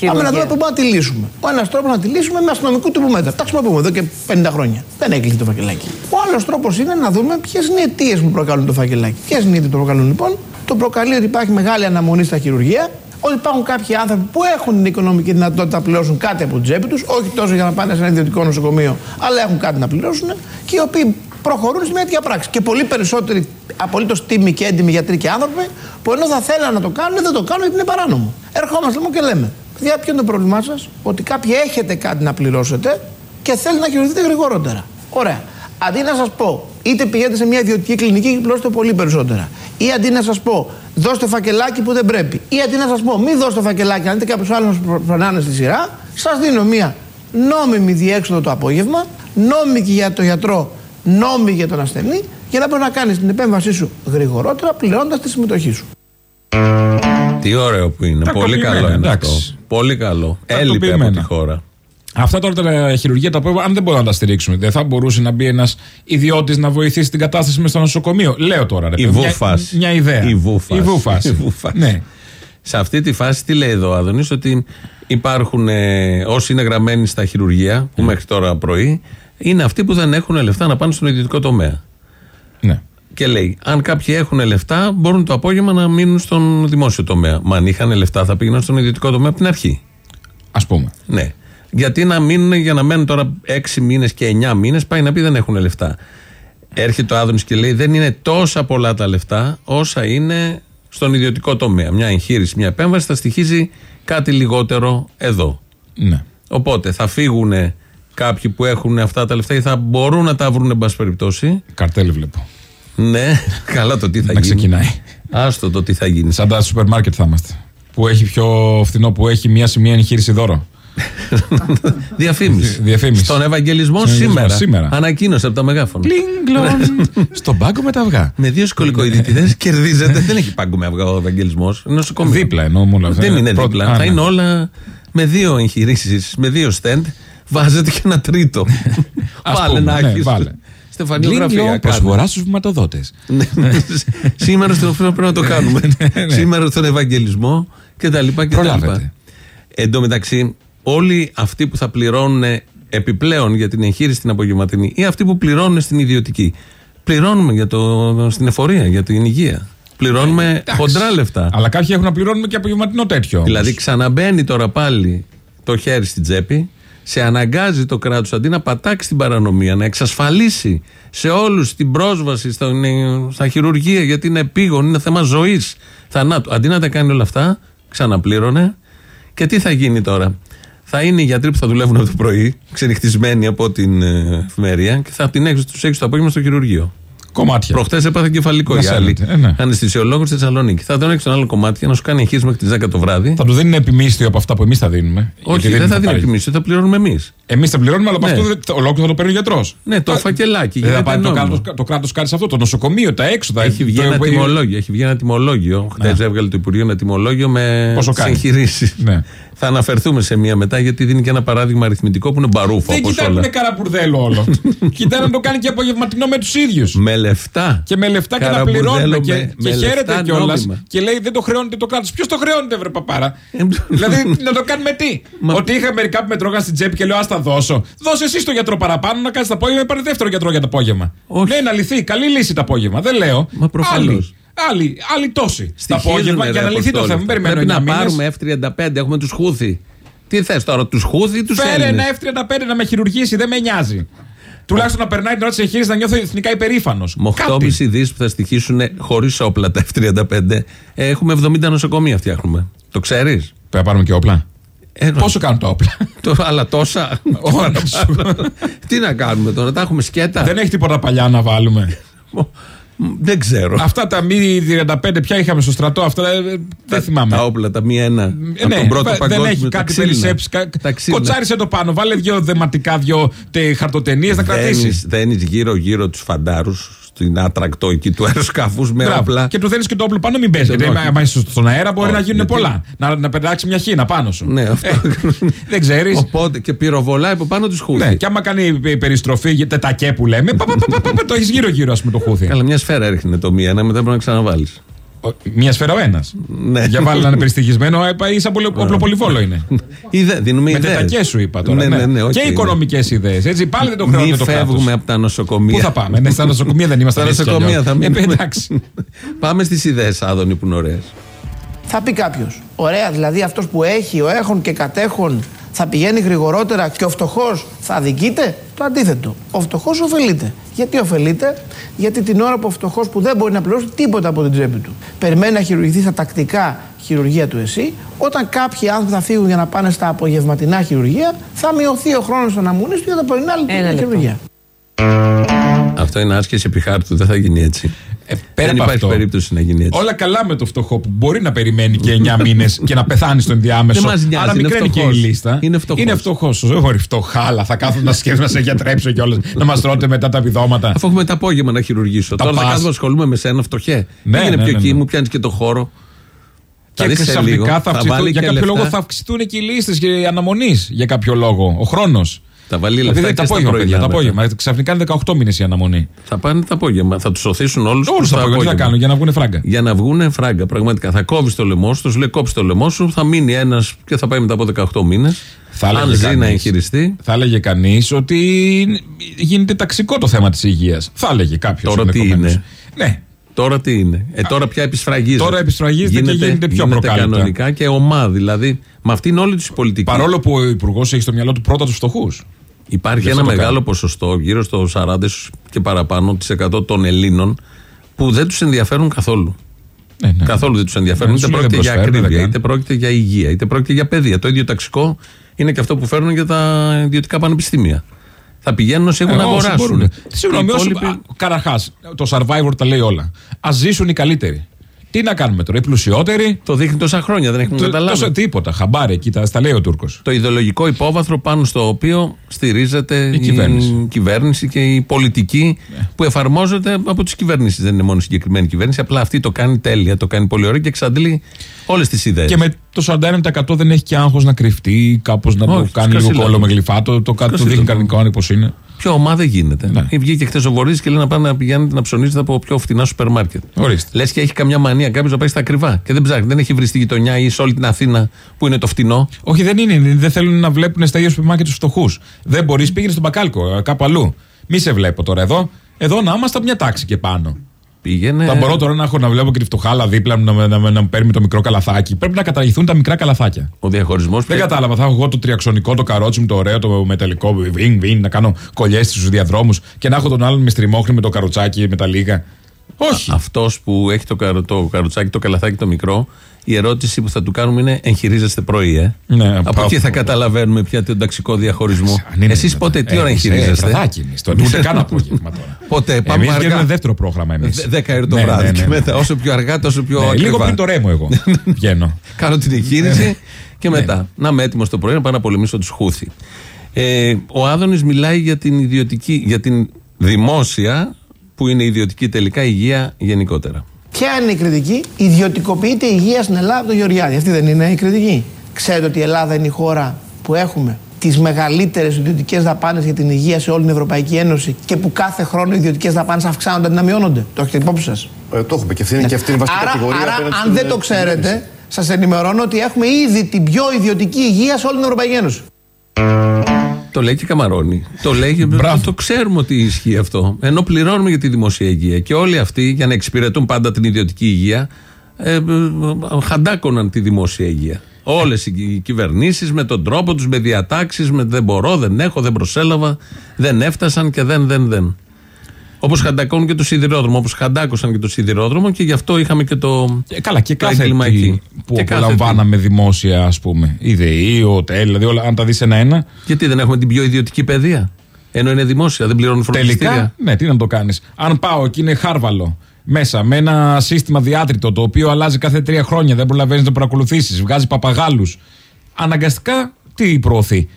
Πάμε να δούμε πού μπορούμε να τη λύσουμε. Ο ένας τρόπος να τη λύσουμε με αστυνομικού τύπου μέτρα. Τα χρησιμοποιούμε εδώ και 50 χρόνια. Δεν έκλεισε το φακελάκι. Ο άλλος τρόπος είναι να δούμε ποιες είναι οι αιτίες που προκαλούν το φακελάκι. Ποιες είναι οι αιτίες που το προκαλούν λοιπόν. Το προκαλεί ότι υπάρχει μεγάλη αναμονή στα χειρουργεία. Ότι υπάρχουν κάποιοι άνθρωποι που έχουν την οικονομική δυνατότητα να πληρώσουν κάτι από την τσέπη τους, όχι τόσο για να πάνε σε ένα ιδιωτικό νοσοκομείο, αλλά έχουν κάτι να πληρώσουν και οι οποίοι προχωρούν σε μια τέτοια πράξη. Και πολύ περισσότεροι απολύτως τίμοι και έντιμοι γιατροί και άνθρωποι που ενώ θα θέλαν να το κάνουν, δεν το κάνουν γιατί είναι παράνομο. Ερχόμαστε λοιπόν και λέμε, παιδιά, ποιο είναι το πρόβλημά σας, ότι κάποιοι έχετε κάτι να πληρώσετε και θέλετε να χειριστείτε γρηγορότερα. Ωραία. Αντί να σας πω, είτε πηγαίνετε σε μια ιδιωτική κλινική και πληρώσετε πολύ περισσότερα, ή αντί να σας πω, δώστε φακελάκι που δεν πρέπει, ή αντί να σας πω, μην δώστε φακελάκι, αν δείτε κάποιος άλλος να περνάνε στη σειρά, σας δίνω μια νόμιμη διέξοδο το απόγευμα, νόμιμη και για τον γιατρό, νόμιμη για τον ασθενή, για να μπορεί να κάνεις την επέμβασή σου γρηγορότερα, πληρώνοντας τη συμμετοχή σου.
Τι ωραίο που είναι. Πολύ
Τακτοποιημένα,
καλό είναι
εντάξει.
αυτό. Πολύ καλό. Έλειπε από
Τακτοποιημένα.
τη χώρα.
Αυτά τώρα τα χειρουργεία τα οποία, αν δεν μπορούμε να τα στηρίξουμε, δεν θα μπορούσε να μπει ένας ιδιώτης να βοηθήσει την κατάσταση με στο νοσοκομείο. Λέω τώρα, ρε
Η
παιδί, μια-
βούφαση.
Μια, ιδέα.
Η βούφαση.
Η βούφαση.
Η βούφαση.
Ναι.
Σε αυτή τη φάση τι λέει εδώ ο Άδωνης ότι υπάρχουν ε, όσοι είναι γραμμένοι στα χειρουργεία που μέχρι τώρα πρωί είναι αυτοί που δεν έχουν λεφτά να πάνε στον ιδιωτικό τομέα.
ναι.
Και λέει, αν κάποιοι έχουν λεφτά, μπορούν το απόγευμα να μείνουν στον δημόσιο τομέα. Μα αν είχαν λεφτά, θα πήγαιναν στον ιδιωτικό τομέα από την αρχή.
Α πούμε.
Ναι. Γιατί να μείνουν, για να μένουν τώρα 6 μήνες και 9 μήνες, πάει να πει δεν έχουν λεφτά. Έρχεται ο Άδωνης και λέει: Δεν είναι τόσα πολλά τα λεφτά όσα είναι στον ιδιωτικό τομέα. Μια εγχείρηση, μια επέμβαση θα στοιχίζει κάτι λιγότερο εδώ.
Ναι.
Οπότε θα φύγουν κάποιοι που έχουν αυτά τα λεφτά ή θα μπορούν να τα βρουν, εν πάση περιπτώσει.
Καρτέλ βλέπω.
Ναι, καλά το τι θα
να
γίνει.
ξεκινάει.
Άστο το τι θα γίνει.
Σαν τα σούπερ μάρκετ θα είμαστε. Που έχει πιο φθηνό, που έχει μία σημεία εγχείρηση δώρο.
Διαφήμιση.
Διαφήμιση.
Στον Ευαγγελισμό
Στον
σήμερα.
Ευαγγελισμό σήμερα.
Ανακοίνωσε από τα μεγάφωνα.
Στον πάγκο με τα αυγά.
Με δύο σκολικοειδητητέ κερδίζετε. Δεν έχει πάγκο με αυγά ο Ευαγγελισμός. Είναι νοσοκομείο.
Δίπλα εννοώ μου όλα αυτά.
Δεν είναι
Πρώτα-
δίπλα.
Α,
θα
ναι.
είναι όλα με δύο εγχειρήσεις, με δύο στέντ. Βάζετε και ένα τρίτο.
Ας
βάλε
πούμε,
να
ναι,
έχει.
βάλε.
Στεφανιογραφία.
Γκλίνγκλο,
κάνε.
προσφορά στους βηματοδότες.
Ναι. Σήμερα στον πρέπει να το κάνουμε. Σήμερα στον Ευαγγελισμό και τα λοιπά και τα λοιπά.
Προλάβετε.
Εν τω μεταξύ, όλοι αυτοί που θα πληρώνουν επιπλέον για την εγχείρηση την απογευματινή ή αυτοί που πληρώνουν στην ιδιωτική, πληρώνουμε για το, στην εφορία, για την υγεία. Πληρώνουμε χοντρά λεφτά.
Αλλά κάποιοι έχουν να πληρώνουμε και απογευματινό τέτοιο. όμως.
Δηλαδή ξαναμπαίνει τώρα πάλι το χέρι στην τσέπη, σε αναγκάζει το κράτος αντί να πατάξει την παρανομία, να εξασφαλίσει σε όλους την πρόσβαση στα, στα χειρουργεία, γιατί είναι επίγον, είναι θέμα ζωής, θανάτου. Αντί να τα κάνει όλα αυτά, ξαναπλήρωνε. Και τι θα γίνει τώρα; Θα είναι οι γιατροί που θα δουλεύουν από το πρωί, ξενυχτισμένοι από την ε, εφημερία, και θα την έχεις, τους έχεις το απόγευμα στο χειρουργείο.
Κομμάτια.
Προχτές έπαθε κεφαλικό
Να
η άλλη.
σέλνετε, ε, ναι.
Αναισθησιολόγος στη Θεσσαλονίκη. Θα τον έχει στον άλλο κομμάτι για να σου κάνει εγχείρηση μέχρι τι 10 το βράδυ.
Θα του δίνει επιμίσθιο από αυτά που εμείς θα δίνουμε.
Όχι, δεν θα την εκτιμήσει, θα πληρώνουμε εμείς.
Εμείς τα πληρώνουμε, αλλά από
Ναι.
αυτό δεν- ολόκληρο θα το παίρνει ο γιατρός.
Ναι, το φακελάκι.
Δεν θα
γίνεται
πάει το
νόμιμο.
κράτο το κράτος κάνει σε αυτό. Το νοσοκομείο, τα έξοδα.
Έχει βγει
το-
ένα τιμολόγιο. Έχει βγει ένα τιμολόγιο. Χθε έβγαλε το Υπουργείο ένα τιμολόγιο με
Πόσο κάνει.
συγχειρήσεις.
Ναι.
Θα αναφερθούμε σε μία μετά γιατί δίνει και ένα παράδειγμα αριθμητικό που είναι μπαρούφο
Δεν
όπως
κοιτάνε που
όλα.
είναι καραμπουρδέλο όλο. κοιτάνε να το κάνει και απογευματινό με τους ίδιους.
Με λεφτά.
Και με λεφτά και να
Καραμπουρδέλο
πληρώνουμε. Και,
με-
και
με
χαίρεται
λεφτά
κιόλας.
νόμιμα.
Και λέει δεν το χρεώνεται το κράτος. Ποιος το χρεώνεται, βρε παπάρα;
Ε,
δηλαδή να το κάνουμε τι;
Μα-
Ότι είχα μερικά που με τρώγαν στην τσέπη και λέω Α τα δώσω. Δώσε εσύ το γιατρό παραπάνω να κάνεις το απόγευμα. Πάρε δεύτερο γιατρό για το απόγευμα.
Όχι.
Ναι, να λυθεί. Καλή λύση το απόγευμα. Δεν λέω.
Μα προφανώς.
Άλλοι, άλλοι, άλλοι τόσοι. Το
Στοιχίζουνε,
απόγευμα
ρε,
για να λυθεί το
Αποστόλη.
θέμα. Μην περιμένω
Πρέπει να
9 μήνες.
πάρουμε F35. Έχουμε τους Χούθη. Τι θες τώρα, τους Χούθη ή τους
Φέρε
Έλληνες;
ένα F35 να με χειρουργήσει, δεν με νοιάζει. Τουλάχιστον να περνάει την ώρα της εγχείρησης να νιώθω εθνικά υπερήφανος.
Με 8,5 δις που θα στοιχήσουν χωρίς όπλα τα F35. Έχουμε 70 νοσοκομεία φτιάχνουμε. Το ξέρεις;
Πρέπει να πάρουμε και όπλα.
Ε,
Πόσο κάνουν τα όπλα;
Το, αλλά τόσα.
Όλα σου.
Τι να κάνουμε τώρα, τα έχουμε σκέτα.
Δεν έχει τίποτα παλιά να βάλουμε.
Δεν ξέρω.
Αυτά τα μη 35 πια είχαμε στο στρατό, αυτά ε, δεν θυμάμαι.
Τα όπλα, τα μία ένα.
Ε,
από
ναι,
τον πρώτο
δεν
παγκόσμιο.
έχει
τα
κάτι
ξύλινα.
περισσέψει. κα-
Τα ξύλινα.
Κοτσάρισε το πάνω, βάλε δύο δεματικά, δύο χαρτοτενίες να κρατήσεις.
Δένεις, δένεις γύρω-γύρω τους φαντάρους στην άτρακτο εκεί του αεροσκαφούς με όπλα.
Και του δίνει και το όπλο πάνω, μην παίζεις.
Δεν
Γιατί
όχι.
άμα είσαι στον αέρα μπορεί
Όχι,
να γίνουν
γιατί-
πολλά. Να, να πετάξει μια χίνα πάνω σου.
Ναι, αυτό.
Ε, δεν ξέρεις.
Οπότε και πυροβολάει από πάνω τους χούθη.
Ναι, και άμα κάνει πε- περιστροφή, για τετακέ που λέμε, πα, πα, πα, πα, πα, το έχεις γύρω-γύρω, ας πούμε, το χούθι.
Καλά, μια σφαίρα έριχνε το μία, ένα μετά πρέπει να ξαναβάλεις.
Ο- Μία σφαίρα ο ένας.
Ναι.
Για βάλει να είναι περιστοιχισμένο, ε, πάει σαν πολυ- οπλοπολιβόλο είναι.
Είδε, δίνουμε
Με
ιδέες.
τετακές σου είπα τώρα.
Ναι, ναι, ναι, οκ,
και
ναι.
οικονομικές ιδέες. Έτσι, πάλι δεν το χρεώνει
Μην
το κράτος.
φεύγουμε από τα νοσοκομεία.
Πού θα πάμε, ναι, στα νοσοκομεία δεν είμαστε
Στα
έτσι κι
νοσοκομεία
αλλιώς.
θα
Ε,
μείνουμε.
εντάξει.
Πάμε στις ιδέες, Άδωνη, που είναι ωραίες.
Θα πει κάποιος. Ωραία, δηλαδή αυτός που έχει, ο έχων και κατέχων θα πηγαίνει γρηγορότερα και ο φτωχός θα αδικείται; Το αντίθετο. Ο φτωχός ωφελείται. Γιατί ωφελείται, Γιατί την ώρα που ο φτωχός που δεν μπορεί να πληρώσει τίποτα από την τσέπη του περιμένει να χειρουργηθεί στα τακτικά χειρουργεία του ΕΣΥ, όταν κάποιοι άνθρωποι θα φύγουν για να πάνε στα απογευματινά χειρουργεία, θα μειωθεί ο χρόνος αναμονής του για τα πρωινά
λεπτό.
Χειρουργεία.
Αυτό είναι άσκηση επιχάρτου, δεν θα γίνει έτσι.
Ε, πέρα
δεν
από
υπάρχει
αυτό,
περίπτωση να γίνει έτσι.
Όλα καλά με το φτωχό που μπορεί να περιμένει και 9 μήνες και να πεθάνει στο ενδιάμεσο.
Δεν μας νοιάζει,
Άρα
είναι
μικραίνει και η
φτωχός.
λίστα.
Είναι φτωχός.
Είναι φτωχός. Δεν μπορεί φτωχά, αλλά θα κάθομαι να σκέφτομαι να σε γιατρέψω κιόλας. να μας τρώτε μετά τα επιδόματα.
Αφού έχουμε τα απόγευμα να χειρουργήσω.
Τα
Τώρα θα
πας.
κάθομαι να ασχολούμαι με σένα, φτωχέ.
Ναι,
Πήγαινε
ναι,
πιο
ναι,
εκεί,
ναι.
μου πιάνεις και το χώρο.
Και
δεις σε λίγο,
ξαφνικά θα
θα
αυξηθούν.
βάλει
Για
και
κάποιο
λεφτά.
λόγο θα αυξηθούν και οι λίστες αναμονής. Για κάποιο λόγο. Ο χρόνος.
Θα βάλει
Δηλαδή
λεφτά
τα
και στα
απόγευμα, παιδιά,
πρωινά
τα
μετά.
απόγευμα. Ξαφνικά είναι 18 μήνες η αναμονή.
Θα πάνε τα απόγευμα. Θα τους σωθήσουν όλους.
Όλους τα απόγευμα τι θα κάνουν για να βγουν φράγκα.
Για να βγουν φράγκα, πραγματικά. Θα κόβεις το λαιμό σου, του λέει κόψει το λαιμό σου, θα μείνει ένας και θα πάει μετά από 18 μήνες.
Θα
Αν
έλεγε
ζει
κανείς.
να εγχειριστεί.
Θα έλεγε κανείς ότι γίνεται ταξικό το θέμα της υγείας. Θα έλεγε κάποιος.
Τώρα τι είναι;
Ναι,
Τώρα τι είναι; Ε, τώρα πια επισφραγίζεται.
Τώρα επισφραγίζεται και γίνεται πιο προκάλυπτα.
κανονικά και ομάδα. Δηλαδή, με αυτήν όλη τη πολιτική.
παρόλο που ο Υπουργός έχει στο μυαλό του πρώτα τους φτωχούς.
Υπάρχει
Γι'
ένα
αυτό το
μεγάλο
κάνει.
ποσοστό, γύρω στο 40 ίσως και παραπάνω της 100 των Ελλήνων, που δεν τους ενδιαφέρουν καθόλου.
Ναι, ναι.
Καθόλου δεν τους ενδιαφέρουν.
Ναι,
είτε
σου λέει,
πρόκειται
δεν
για
προσφέρουν,
ακρίβεια,
δεν
είτε πρόκειται για υγεία, είτε πρόκειται για παιδεία. Το ίδιο ταξικό είναι και αυτό που φέρνουν για τα ιδιωτικά πανεπιστήμια. Θα πηγαίνουν όσοι έχουν να
Ε, όσοι
αγοράσουν.
μπορούν. Συγγνώμη,
Οι
όσοι.
υπόλοιποι-
Καταρχάς, το survivor τα λέει όλα. Α ζήσουν οι καλύτεροι. Τι να κάνουμε τώρα, οι πλουσιότεροι.
Το δείχνει τόσα χρόνια, δεν έχουμε
Το,
καταλάβει.
τόσο τίποτα. Χαμπάρι, εκεί τα, τα λέει ο Τούρκος.
Το ιδεολογικό υπόβαθρο πάνω στο οποίο στηρίζεται
Η κυβέρνηση. Ναι.
κυβέρνηση και η πολιτική που εφαρμόζεται από τις κυβερνήσεις. Δεν είναι μόνο η συγκεκριμένη κυβέρνηση, απλά αυτή το κάνει τέλεια, το κάνει πολύ ωραία και εξαντλεί όλες τις ιδέες.
Και με το 41% δεν έχει και άγχος να κρυφτεί, κάπως να το
Όχι,
κάνει λίγο
σκασίλα.
κόλλο με γλυφάτο. Το κάτι του
Σκασίλα.
δείχνει κανονικό όπω είναι.
Πιο ομάδα δεν γίνεται.
Ναι.
Ναι. Βγήκε χθες ο Βορύδης και λέει να πάνε να πηγαίνετε να ψωνίζετε από πιο φτηνά σούπερ μάρκετ.
Ορίστε.
Λες και έχει καμιά μανία κάποιος να πάει στα ακριβά και δεν ψάχνει. Δεν έχει βρει στη γειτονιά ή σε όλη την Αθήνα που είναι το φτηνό.
Όχι, δεν είναι. Δεν θέλουν να βλέπουν στα ίδια σούπερ μάρκετ τους φτωχούς. Δεν μπορείς, πήγαινε στον μπακάλικο, ε, κάπου αλλού. Μη σε βλέπω τώρα εδώ. Εδώ να είμαστε από μια τάξη και πάνω.
Πήγαινε.
Θα μπορώ τώρα να έχω να βλέπω και τη φτωχάλα δίπλα μου να, να, να, να μου παίρνει το μικρό καλαθάκι. Πρέπει να καταργηθούν τα μικρά καλαθάκια.
Ο διαχωρισμός.
Δεν κατάλαβα. Θα έχω εγώ το τριαξονικό, το καρότσι μου, το ωραίο, το μεταλλικό, βιν, βιν, να κάνω κολλιές στους διαδρόμους και να έχω τον άλλον με στριμώχνη με το καροτσάκι με τα λίγα. Όχι.
Αυτός που έχει το, καρο, το καροτσάκι, το καλαθάκι το μικρό, η ερώτηση που θα του κάνουμε είναι εγχειρίζεστε πρωί, ε;
Ναι,
Από
πάω-
εκεί θα καταλαβαίνουμε πια τον ταξικό διαχωρισμό.
Αν είναι
Εσείς
μετά.
πότε, τι ώρα
Ε, σε
εγχειρίζεστε;
βραδάκι εμείς τώρα. Ούτε καν απόγευμα τώρα.
Ποτέ, πάμε
Εμείς
αργά.
βγαίνουμε δεύτερο πρόγραμμα εμείς.
Δε- Δέκα ώρα το βράδυ. Και μετά, όσο πιο αργά, τόσο πιο
Ναι,
ακριβά.
λίγο πριν το ρέμο εγώ βγαίνω.
Κάνω την εγχείρηση και μετά. Να είμαι έτοιμος το πρωί να πάω να πολεμήσω τους Χούθη. Ε, ο Άδωνης μιλάει για την ιδιωτική, για την δημόσια, που είναι ιδιωτική τελικά υγεία γενικότερα.
Ποια είναι η κριτική, ιδιωτικοποιείται η υγεία στην Ελλάδα από τον Γεωργιάδη. Αυτή δεν είναι η κριτική. Ξέρετε ότι η Ελλάδα είναι η χώρα που έχουμε τις μεγαλύτερες ιδιωτικές δαπάνες για την υγεία σε όλη την Ευρωπαϊκή Ένωση και που κάθε χρόνο οι ιδιωτικές δαπάνες αυξάνονται αντί να μειώνονται. Το έχετε υπόψη σας.
Ε, το έχουμε και αυτή είναι και αυτή είναι η βασική
Άρα,
κατηγορία.
άρα
απέναντι
αν
στην,
δεν
ε,
το ξέρετε,
κυβέρνηση.
σας ενημερώνω ότι έχουμε ήδη την πιο ιδιωτική υγεία σε όλη την Ευρωπαϊκή Ένωση.
Το λέει και Καμαρώνη. Το λέει και
Μπράβο.
το ξέρουμε ότι ισχύει αυτό. Ενώ πληρώνουμε για τη δημόσια υγεία. Και όλοι αυτοί για να εξυπηρετούν πάντα την ιδιωτική υγεία ε, ε, χαντάκωναν τη δημόσια υγεία. Όλες οι κυβερνήσεις με τον τρόπο τους, με διατάξεις, με δεν μπορώ, δεν έχω, δεν προσέλαβα, δεν έφτασαν και δεν, δεν, δεν. Όπως χαντακώνουν και το σιδηρόδρομο, όπως χαντάκωσαν και το σιδηρόδρομο και γι' αυτό είχαμε και το.
Ε, καλά, και
το
κάθε
έγκλημα
τι
εκεί.
που
Και κάθε
απολαμβάναμε δημόσια, ας πούμε. Η ΔΕΗ, ο ΤΕΛ, δηλαδή όλα, αν τα δεις ένα-ένα.
τι. Γιατί δεν έχουμε την πιο ιδιωτική παιδεία. Ενώ είναι δημόσια, δεν πληρώνουν φροντιστήρια.
Τελικά, ναι, τι να το κάνεις. Αν πάω και είναι χάρβαλο μέσα με ένα σύστημα διάτριτο το οποίο αλλάζει κάθε τρία χρόνια, δεν προλαβαίνεις να το παρακολουθήσεις, βγάζει παπαγάλους. Αναγκαστικά τι προωθεί;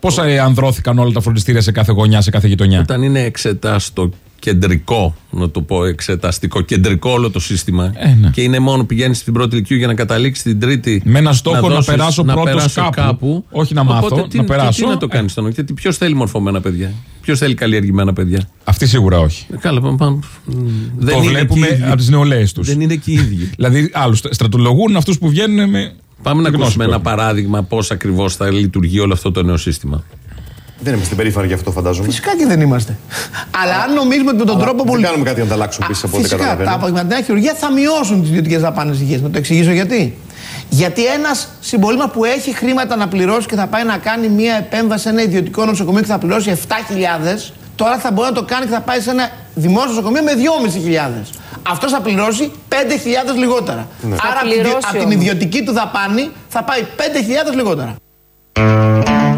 Πόσα ε, ανδρώθηκαν όλα τα φροντιστήρια σε κάθε γωνιά, σε κάθε γειτονιά;
Όταν είναι εξετάστο κεντρικό, να το πω εξεταστικό, κεντρικό όλο το σύστημα
Ε, ναι.
και είναι μόνο πηγαίνεις στην πρώτη ηλικίου για να καταλήξεις την τρίτη.
Με ένα στόχο να
δώσεις-
περάσω πρώτος
περάσω
κάπου. Όχι να μάθω,
Οπότε, τι,
να
και
περάσω.
Τι να το κάνεις στον Γιατί ποιος θέλει μορφωμένα παιδιά, ποιος θέλει καλλιεργημένα παιδιά;
Αυτή σίγουρα όχι.
Ε, Καλά, πάμε. πάμε. Δεν
το
είναι
βλέπουμε
και οι ίδιοι.
από τις νεολαίες τους.
Δεν είναι και οι ίδιοι.
Δηλαδή, άλλου στρατολογούν αυτούς που βγαίνουν με.
Πάμε να
γνώση
ακούσουμε
που
ένα
έχουν.
παράδειγμα πώς ακριβώς θα λειτουργεί όλο αυτό το νέο σύστημα.
Δεν είμαστε περήφανοι γι' αυτό, φαντάζομαι.
Φυσικά και δεν είμαστε. Αλλά αν νομίζουμε ότι με τον
Αλλά
τρόπο
δεν
που.
κάνουμε κάτι να τα αλλάξουμε επίση από ό,τι
Φυσικά, τα
καταλαβαίνω.
απογευματινά χειρουργία θα μειώσουν τις ιδιωτικές δαπάνες υγείας. Να το εξηγήσω γιατί. Γιατί ένας συμπολίτη που έχει χρήματα να πληρώσει και θα πάει να κάνει μια επέμβαση σε ένα ιδιωτικό νοσοκομείο και θα πληρώσει 7.000, τώρα θα μπορεί να το κάνει και θα πάει σε ένα δημόσιο νοσοκομείο με 2.500. Αυτός θα πληρώσει 5.000 λιγότερα.
Ναι.
Άρα
Θα
από την-
πληρώσει
από την
όμως.
ιδιωτική του δαπάνη θα πάει 5.000 λιγότερα.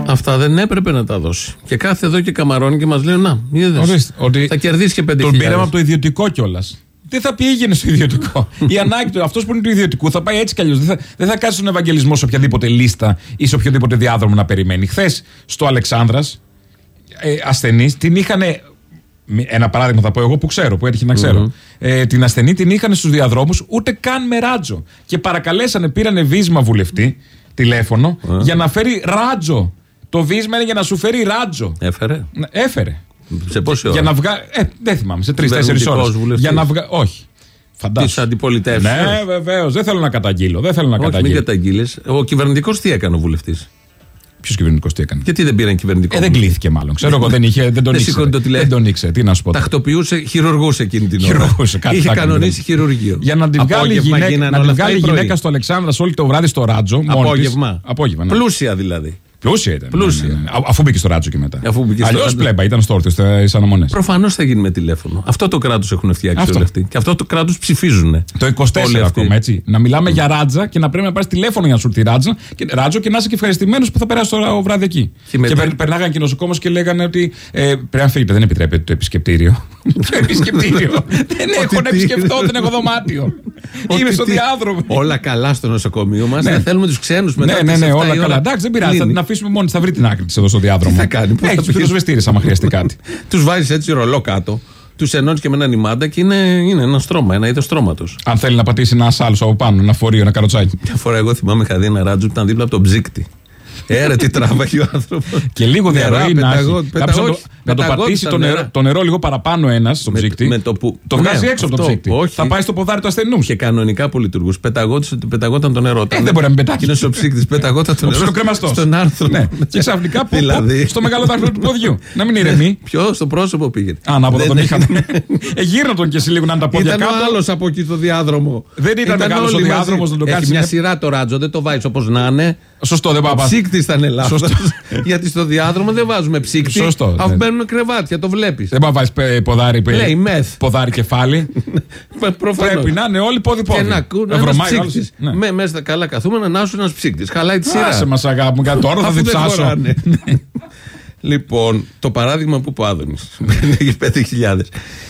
Αυτά δεν έπρεπε να τα δώσει. Και κάθε εδώ και καμαρώνει και μας λέει: Να, είδες,
Ορίστε, ότι
θα κερδίσει και 5.000.
Τον πήραμε από το ιδιωτικό κιόλας. Δεν θα πήγαινε στο ιδιωτικό; Η ανάγκη του, αυτός που είναι του ιδιωτικού, θα πάει έτσι κι αλλιώς. Δεν θα, δεν θα κάτσει στον Ευαγγελισμό σε οποιαδήποτε λίστα ή σε οποιοδήποτε διάδρομο να περιμένει. Χθες στο Αλεξάνδρας, ε, ασθενή, την είχαν. Ένα παράδειγμα θα πω εγώ που ξέρω, που έτυχε να ξερω Ε, την ασθενή την είχαν στους διαδρόμους ούτε καν με ράτζο. Και παρακαλέσανε, πήρανε βίσμα βουλευτή, τηλέφωνο, για να φέρει ράτζο. Το βίσμα είναι για να σου φέρει ράτζο.
Έφερε.
Να- Έφερε.
Σε πόση ώρα;
Για να βγάλει. Ε, δεν θυμάμαι, σε τρει-τέσσερι
Κυβερνητικός
ώρες.
βουλευτής.
Για να βγάλει. Όχι. Φαντάζομαι.
Τη αντιπολιτεύση.
Ναι, βεβαίως. Δεν θέλω να καταγγείλω. Δεν θέλω να
Όχι, μην
καταγγείλω.
καταγγείλεις. Ο κυβερνητικός τι έκανε ο βουλευτής;
Ποιος κυβερνητικός τι έκανε;
Γιατί δεν πήραν κυβερνητικό.
Ε, δεν
βουλευτή;
κλείθηκε μάλλον. Ξέρω εγώ, δεν, είχε, δεν τον
Δεν
ήξερε.
σηκώνει το τηλέφωνο.
Δεν τον ήξερε. Τι να σου πω. τώρα.
Τακτοποιούσε, χειρουργούσε εκείνη την ώρα.
Χειρουργούσε, κάτι
Είχε
θα έκανε,
κανονίσει
δηλαδή.
χειρουργείο.
Για να την βγάλει,
Απόγευμα
γυναίκα,
γίνανε
να την
όλα αυτά
βγάλει
ή πρωί;
γυναίκα στο Αλεξάνδρα όλη το βράδυ στο ράτζο. μόνη της.
Απόγευμα.
Απόγευμα. Ναι.
Πλούσια δηλαδή.
Πλούσια ήταν.
Πλούσια.
Ναι, ναι, ναι. Α- Αφού μπήκε στο ράτζο και μετά.
Αφού μπήκε στο
Αλλιώς
ράτζο.
πλέμπα, ήταν στο όρθιο, στι αναμονέ.
Προφανώς θα γίνει με τηλέφωνο. Αυτό το κράτος έχουν φτιάξει
Αυτό.
όλοι αυτοί. Και αυτό το κράτος ψηφίζουν.
Το 24
Όλοι αυτοί.
ακόμα, έτσι. Να μιλάμε για ράτζα και να πρέπει να πάρεις τηλέφωνο για να σου έρθει ράτζα και, ράτζο και να είσαι και ευχαριστημένος που θα περάσει το βράδυ εκεί.
Και
Και,
μετά-
περ- περνάγαν και οι νοσοκόμες και λέγανε ότι ε, πρέπει να φύγετε, δεν επιτρέπεται το επισκεπτήριο. το επισκεπτήριο. δεν έχω να
τι-
επισκεφτώ, δεν έχω δωμάτιο. Είμαι
Ότι
στο
τι-
διάδρομο.
Όλα καλά στο νοσοκομείο μας.
Ναι.
Δεν θέλουμε τους ξένους μετά.
Ναι, ναι,
τις
ναι,
7 η
όλα
ώρα.
καλά. Εντάξει, δεν πειράζει. Θα
Κλείνει.
την αφήσουμε μόνη. τη, Θα βρει την άκρη της εδώ στο διάδρομο.
θα κάνει, πού θα
Έχει τους
πει.
πυροσβεστήρες άμα χρειαστεί κάτι.
Τους βάζεις έτσι ρολό κάτω. Τους ενώνεις και με έναν ημάντα και είναι, είναι ένα στρώμα, ένα είδος στρώματο.
Αν θέλει να πατήσει ένας άλλος από πάνω, ένα φορείο, ένα καροτσάκι.
Μια φορά εγώ θυμάμαι είχα δει ένα ράτζο που ήταν δίπλα από τον ψύκτη. Έρε τι τράβαγε ο άνθρωπος.
Και λίγο διαρροή να έχει. Κάποιος να το- να το
Πεταγόντουσαν
πατήσει το νερό,
νερά.
το νερό λίγο παραπάνω ένας στον
Με-
ψύκτη.
με το που-
το
Ναι,
βγάζει έξω από τον
αυτό,
ψύκτη.
όχι.
Θα πάει στο ποδάρι του ασθενού.
Και κανονικά που λειτουργούσε. Πεταγόταν, πεταγόταν το νερό.
Ε, δεν μπορεί να μην πετάξει.
Είναι ο ψύκτης, πεταγόταν το
Ο
νερό.
ψιλοκρεμαστός.
Στον άρθρο.
Ναι. Και ξαφνικά πω, πω,
Δηλαδή.
στο μεγάλο δάχτυλο του ποδιού. Να μην ηρεμεί.
Ποιος; Στο πρόσωπο πήγαινε.
Α, ανάποδα
Δεν
τον
έχει-
είχαν. Ε, γύρνα τον και εσύ λίγο να είναι τα πόδια
Ήταν ο
κάτω.
άλλος από εκεί στο διάδρομο.
Δεν ήταν μεγάλος ο
όλοι μαζί.
διάδρομος να το
Έχει
κάνεις,
μια
είναι-
σειρά το ράτζο, δεν το βάζει όπως να είναι.
Σωστό, δεν
Ο
πάω.
ψύκτης ήταν λάθο.
Σωστό.
Γιατί στο διάδρομο δεν βάζουμε ψύκτη.
Σωστό,
Αφού
ναι.
μπαίνουν κρεβάτια, το βλέπεις.
Δεν πάω βάζεις ποδάρι. πε-
Λέει μεθ.
Ποδάρι κεφάλι. Πρέπει να είναι όλοι πόδι-πόδι.
Και να ακούνε ένας
Ευρωμάγι,
ψύκτης.
άλλος. Ναι.
Με, μέσα στα καλά καθούμενα να σου ένας ψύκτης. Χαλάει τη σειρά.
Άσε μας αγάπη μου, τώρα θα
Αφού δεν
διψάσω.
χωράνε. Λοιπόν, το παράδειγμα που είπε ο Άδωνη. Έχει 5.000.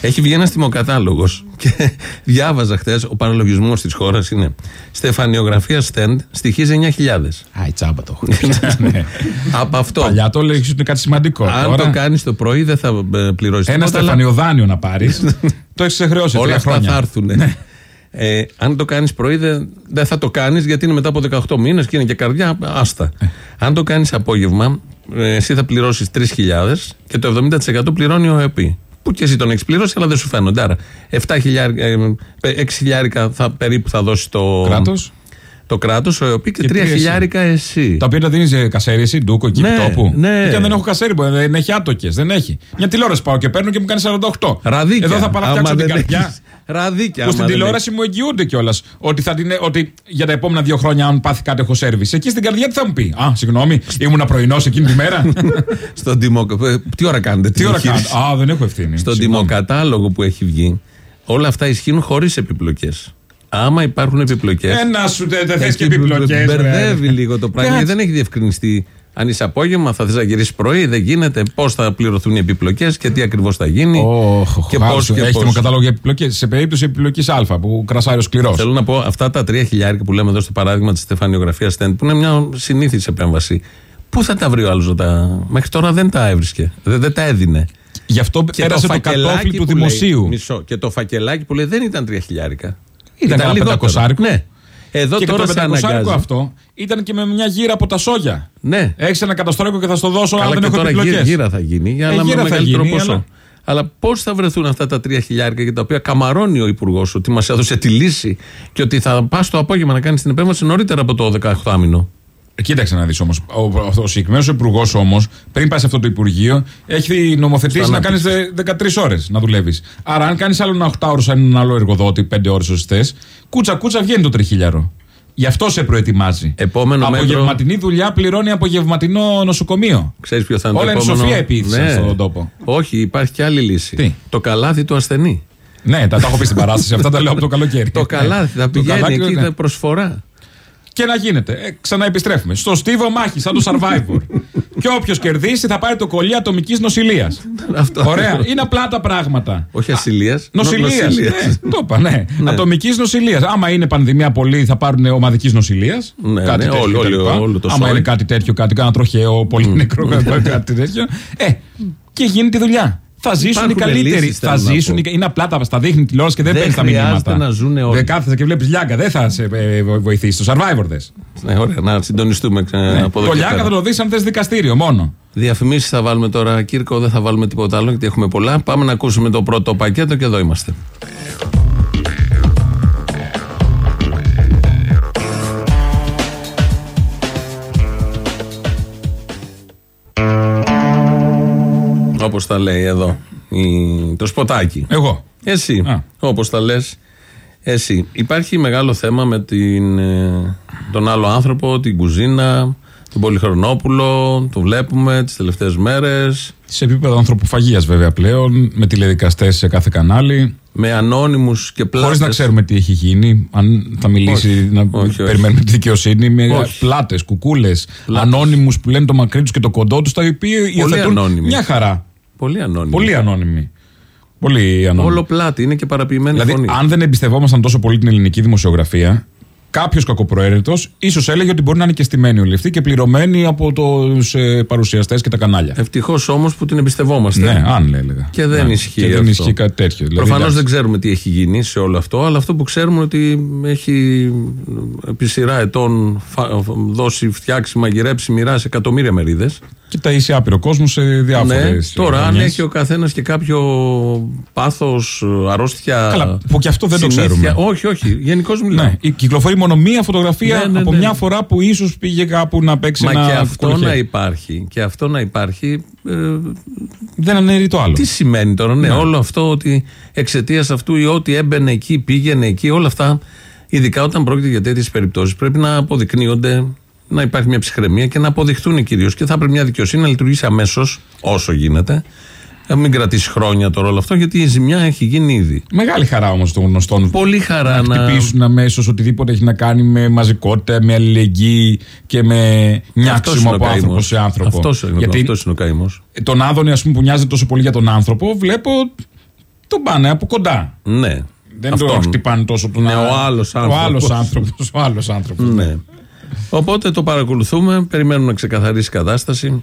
Έχει βγει ένας τιμοκατάλογος. Και διάβαζα χθες, ο παραλογισμός της χώρας είναι στεφανιογραφία stand στοιχίζει 9.000.
Α, η τσάμπα το έχω. Ναι.
Από αυτό.
Παλιά το λέει ότι είναι κάτι σημαντικό.
Αν
Τώρα,
το κάνεις το πρωί, δεν θα ε, πληρώσεις
Ένα
τίποτα, αλλά
στεφανιοδάνιο να πάρεις. Το έχεις χρεώσει
Όλα
τρία
αυτά
χρόνια.
θα έρθουν. Ε, αν το κάνεις πρωί, δεν, δεν θα το κάνεις γιατί είναι μετά από 18 μήνες και είναι και καρδιά. Άστα.
Ε.
Αν το κάνεις απόγευμα, ε, εσύ θα πληρώσεις 3.000 και το 70% πληρώνει ο ΕΠΗ. Που και εσύ τον έχεις πληρώσει, αλλά δεν σου φαίνονται. Άρα, 7 χιλιάρικα, ε, 6 χιλιάρικα θα, περίπου θα δώσει το
Κράτος.
το κράτος, ο ΕΠΗ και
Και
3
τρία εσύ.
χιλιάρικα εσύ.
Τα οποία τα δίνει κασέρι, εσύ, ντούκο, εκεί
Ναι,
τόπου.
ναι.
Και αν δεν έχω κασέρι, μπορεί, δεν έχει άτοκες. Δεν έχει. Μια τηλεόραση πάω και παίρνω και μου κάνει 48.
Ραδίκια.
Εδώ θα παραφτιάξω
Άμα
την
δεν
καρδιά.
Έχεις Ραδίκια.
Που στην
άμα δεν
τηλεόραση μου εγγυούνται κιόλας ότι, θα την, ότι για τα επόμενα δύο χρόνια, αν πάθει κάτι, έχω σερβις. Εκεί στην καρδιά τι θα μου πει; Α, συγγνώμη, ήμουνα πρωινός εκείνη τη μέρα;
Στον τιμο... ε, Τι ώρα κάνετε
τι
την
ώρα κάνω.
εγχείρηση;
Α, δεν έχω ευθύνη.
Στον
Συγγνώμη.
τιμοκατάλογο που έχει βγει, όλα αυτά ισχύουν χωρίς επιπλοκές. Άμα υπάρχουν επιπλοκές.
Ένα σου δεν θες και επιπλοκές.
Μπερδεύει λίγο το πράγμα.
Κάτσε.
γιατί Δεν έχει διευκρινιστεί. Αν είσαι απόγευμα, θα θες να γυρίσεις πρωί, δεν γίνεται. Πώς θα πληρωθούν οι επιπλοκές και τι ακριβώς θα γίνει.
και
και πώ
πώς,
και
Έχει
πώς.
τον κατάλογο για επιπλοκές. Σε περίπτωση επιπλοκής Α που κρασάρει ο σκληρός.
Θέλω να πω αυτά τα τρία χιλιάρικα που λέμε εδώ στο παράδειγμα της στεφανιογραφίας Στέντ, που είναι μια συνήθις επέμβαση. Πού θα τα βρει ο άλλος να τα. Μέχρι τώρα δεν τα έβρισκε. Δεν, δεν τα έδινε.
Γι' αυτό
Και
πέρασε το
φακελάκι
κατόφλι του
που λέει-
δημοσίου.
μισό. Και το φακελάκι που λέει δεν ήταν τρία χιλιάρικα.
Ήταν ένα
λιγότερο.
πεντακοσάρικο.
Ναι. Εδώ
και
τώρα
το
σε
πεντακοσάρικο
αναγκάζει.
αυτό ήταν και με μια γύρα από τα σόγια.
Ναι.
Έχεις ένα καταστρόικο και θα στο δώσω, αλλά
Καλά
δεν
και
έχω
τώρα
επιπλοκές.
γύρα, γύρα θα γίνει,
Ε,
αλλά με
γύρα θα
μεγαλύτερο
γίνει,
ποσό.
αλλά-
Αλλά πώς θα βρεθούν αυτά τα τρία χιλιάρικα για τα οποία καμαρώνει ο Υπουργός ότι μας έδωσε τη λύση και ότι θα πας το απόγευμα να κάνεις την επέμβαση νωρίτερα από το 18 μήνο.
Κοίταξε να δεις όμως. Ο, ο, ο συγκεκριμένος υπουργός όμως, πριν πάει σε αυτό το Υπουργείο, έχει νομοθετήσει
Στο
να κάνεις 13 ώρες να δουλεύεις. Άρα, αν κάνεις άλλο ένα 8 ώρο σαν έναν άλλο εργοδότη, 5 ώρες όσοι θες, κούτσα κούτσα βγαίνει το τριχίλιαρο. Γι' αυτό σε προετοιμάζει.
Επόμενο μέτρο-
Απογευματινή δουλειά πληρώνει απογευματινό νοσοκομείο.
Ξέρεις ποιο θα είναι
Όλα
το
είναι
επόμενο.
σοφία επίθεση στον τόπο.
Όχι, υπάρχει και άλλη λύση.
Τι;
Το καλάθι του ασθενή.
Ναι, τα, τα έχω πει στην παράσταση. Αυτά τα λέω από το καλοκαίρι.
Το καλάθι θα
Το
πηγαίνει
καλάθι,
εκεί,
ναι.
θα προσφορά.
Και να γίνεται. Ε, ξαναεπιστρέφουμε. Στο στίβο μάχη, σαν το survivor. Και όποιος κερδίσει θα πάρει το κολλή ατομικής νοσηλείας.
Αυτό.
Ωραία. Είναι απλά τα πράγματα.
Όχι ασυλίας.
Νοσηλείας. το είπα, ναι.
Ναι.
Ατομικής νοσηλείας. Άμα είναι πανδημία, πολλοί θα πάρουν ομαδικής νοσηλείας.
Ναι,
κάτι
ναι,
τέτοιο.
όλο-
κτλ.
όλο- όλο το
Άμα
σόι.
είναι κάτι τέτοιο, κάτι κάνα τροχαίο, πολύ νεκρό, κάτι τέτοιο. Ε, και γίνει τη δουλειά. Θα ζήσουν οι
Υπάρχουν
καλύτεροι.
λύσεις,
θα
θέλω να
ζήσουν
πω.
οι... Είναι απλά τα τα δείχνει τηλεόραση και δεν,
Δεν
παίρνει τα
χρειάζεται
μηνύματα.
να ζουνε όλοι.
Δεν κάθεσαι και βλέπεις λιάγκα. Δεν θα σε ε, βο- βοηθήσει. Το survivor δε.
Ναι, ωραία, να συντονιστούμε ξανά από εδώ
Το
και
λιάγκα
πέρα.
θα το δεις αν θες δικαστήριο μόνο.
Διαφημίσεις θα βάλουμε τώρα, Κύρκο, δεν θα βάλουμε τίποτα άλλο γιατί έχουμε πολλά. Πάμε να ακούσουμε το πρώτο πακέτο και εδώ είμαστε. Όπως τα λέει εδώ η- το σποτάκι.
Εγώ.
Εσύ,
Α.
όπως τα λες εσύ. Υπάρχει μεγάλο θέμα με την, ε, τον άλλο άνθρωπο, την κουζίνα, τον Πολυχρονόπουλο, το βλέπουμε τις τελευταίες μέρες,
Σε επίπεδο ανθρωποφαγίας βέβαια πλέον, με τηλεδικαστές σε κάθε κανάλι.
με ανώνυμους και πλάτες.
Χωρίς να ξέρουμε τι έχει γίνει. Αν θα μιλήσει,
Όχι,
να
όχι, όχι.
περιμένουμε τη δικαιοσύνη. Με
Όχι.
πλάτες, κουκούλες, ανώνυμους που λένε το μακρύ του και το κοντό τους, τα οποία υιοθετούν
ανώνυμοι.
μια χαρά.
Πολύ ανώνυμοι.
Πολύ ανώνυμοι. Πολύ ανώνυμοι.
Όλο πλάτη, είναι και παραποιημένη
δηλαδή,
φωνή.
αν δεν εμπιστευόμασταν τόσο πολύ την ελληνική δημοσιογραφία, κάποιος κακοπροαίρετο ίσως έλεγε ότι μπορεί να είναι και στημένοι όλοι αυτοί και πληρωμένοι από τους ε, παρουσιαστές και τα κανάλια.
Ευτυχώς όμως που την εμπιστευόμαστε.
ναι, αν έλεγα.
Και δεν
Ναι,
ισχύει
Και δεν
αυτό.
ισχύει κάτι τέτοιο. Δηλαδή,
Προφανώς
εντάξει.
δεν ξέρουμε τι έχει γίνει σε όλο αυτό, αλλά αυτό που ξέρουμε είναι ότι έχει επί σειρά ετών φα- δώσει, φτιάξει, μαγειρέψει, μοιράσει εκατομμύρια μερίδες.
Και τα ίσει άπειρο κόσμο σε διάφορες.
Ναι, τώρα αν έχει ο καθένας και κάποιο πάθος, αρρώστια.
Καλά, που και αυτό δεν το
συνήθεια-
ξέρουμε.
Όχι, όχι. Γενικώς μιλάω.
Ναι, κυκλοφορεί μόνο μία φωτογραφία
Ναι, ναι,
από
ναι.
μια φορά που ίσως πήγε κάπου να παίξει
Μα
ένα.
και αυτό
κολοχέρι.
να υπάρχει. Και αυτό να υπάρχει. ε,
Δεν αναιρεί το άλλο.
τι σημαίνει τώρα, ναι, όλο αυτό ότι εξαιτίας αυτού ή ότι έμπαινε εκεί, πήγαινε εκεί, όλα αυτά, ειδικά όταν πρόκειται για τέτοιες περιπτώσεις, πρέπει να αποδεικνύονται, να υπάρχει μια ψυχραιμία και να αποδειχτούν κυρίως. Και θα πρέπει μια δικαιοσύνη να λειτουργήσει αμέσως, όσο γίνεται. Να μην κρατήσει χρόνια τώρα όλο αυτό, γιατί η ζημιά έχει γίνει ήδη.
Μεγάλη χαρά όμως των γνωστών.
Πολύ χαρά
να
να.
χτυπήσουν αμέσως οτιδήποτε έχει να κάνει με μαζικότητα, με αλληλεγγύη και με
Αυτός είναι
νιάξιμο
ο
από άνθρωπο
καημός.
σε άνθρωπο.
Αυτός είναι,
Γιατί
αυτός είναι ο καημός.
τον Άδωνη, ας πούμε, που νοιάζεται τόσο πολύ για τον άνθρωπο, βλέπω τον πάνε από κοντά.
Ναι.
Δεν
Αυτόν.
το χτυπάνε τόσο τον
Ναι,
α-
ο άλλος
Ο
άνθρωπος.
άλλος άνθρωπος. Ο άλλος άνθρωπος.
Ναι. Οπότε το παρακολουθούμε, περιμένουμε να ξεκαθαρίσει η κατάσταση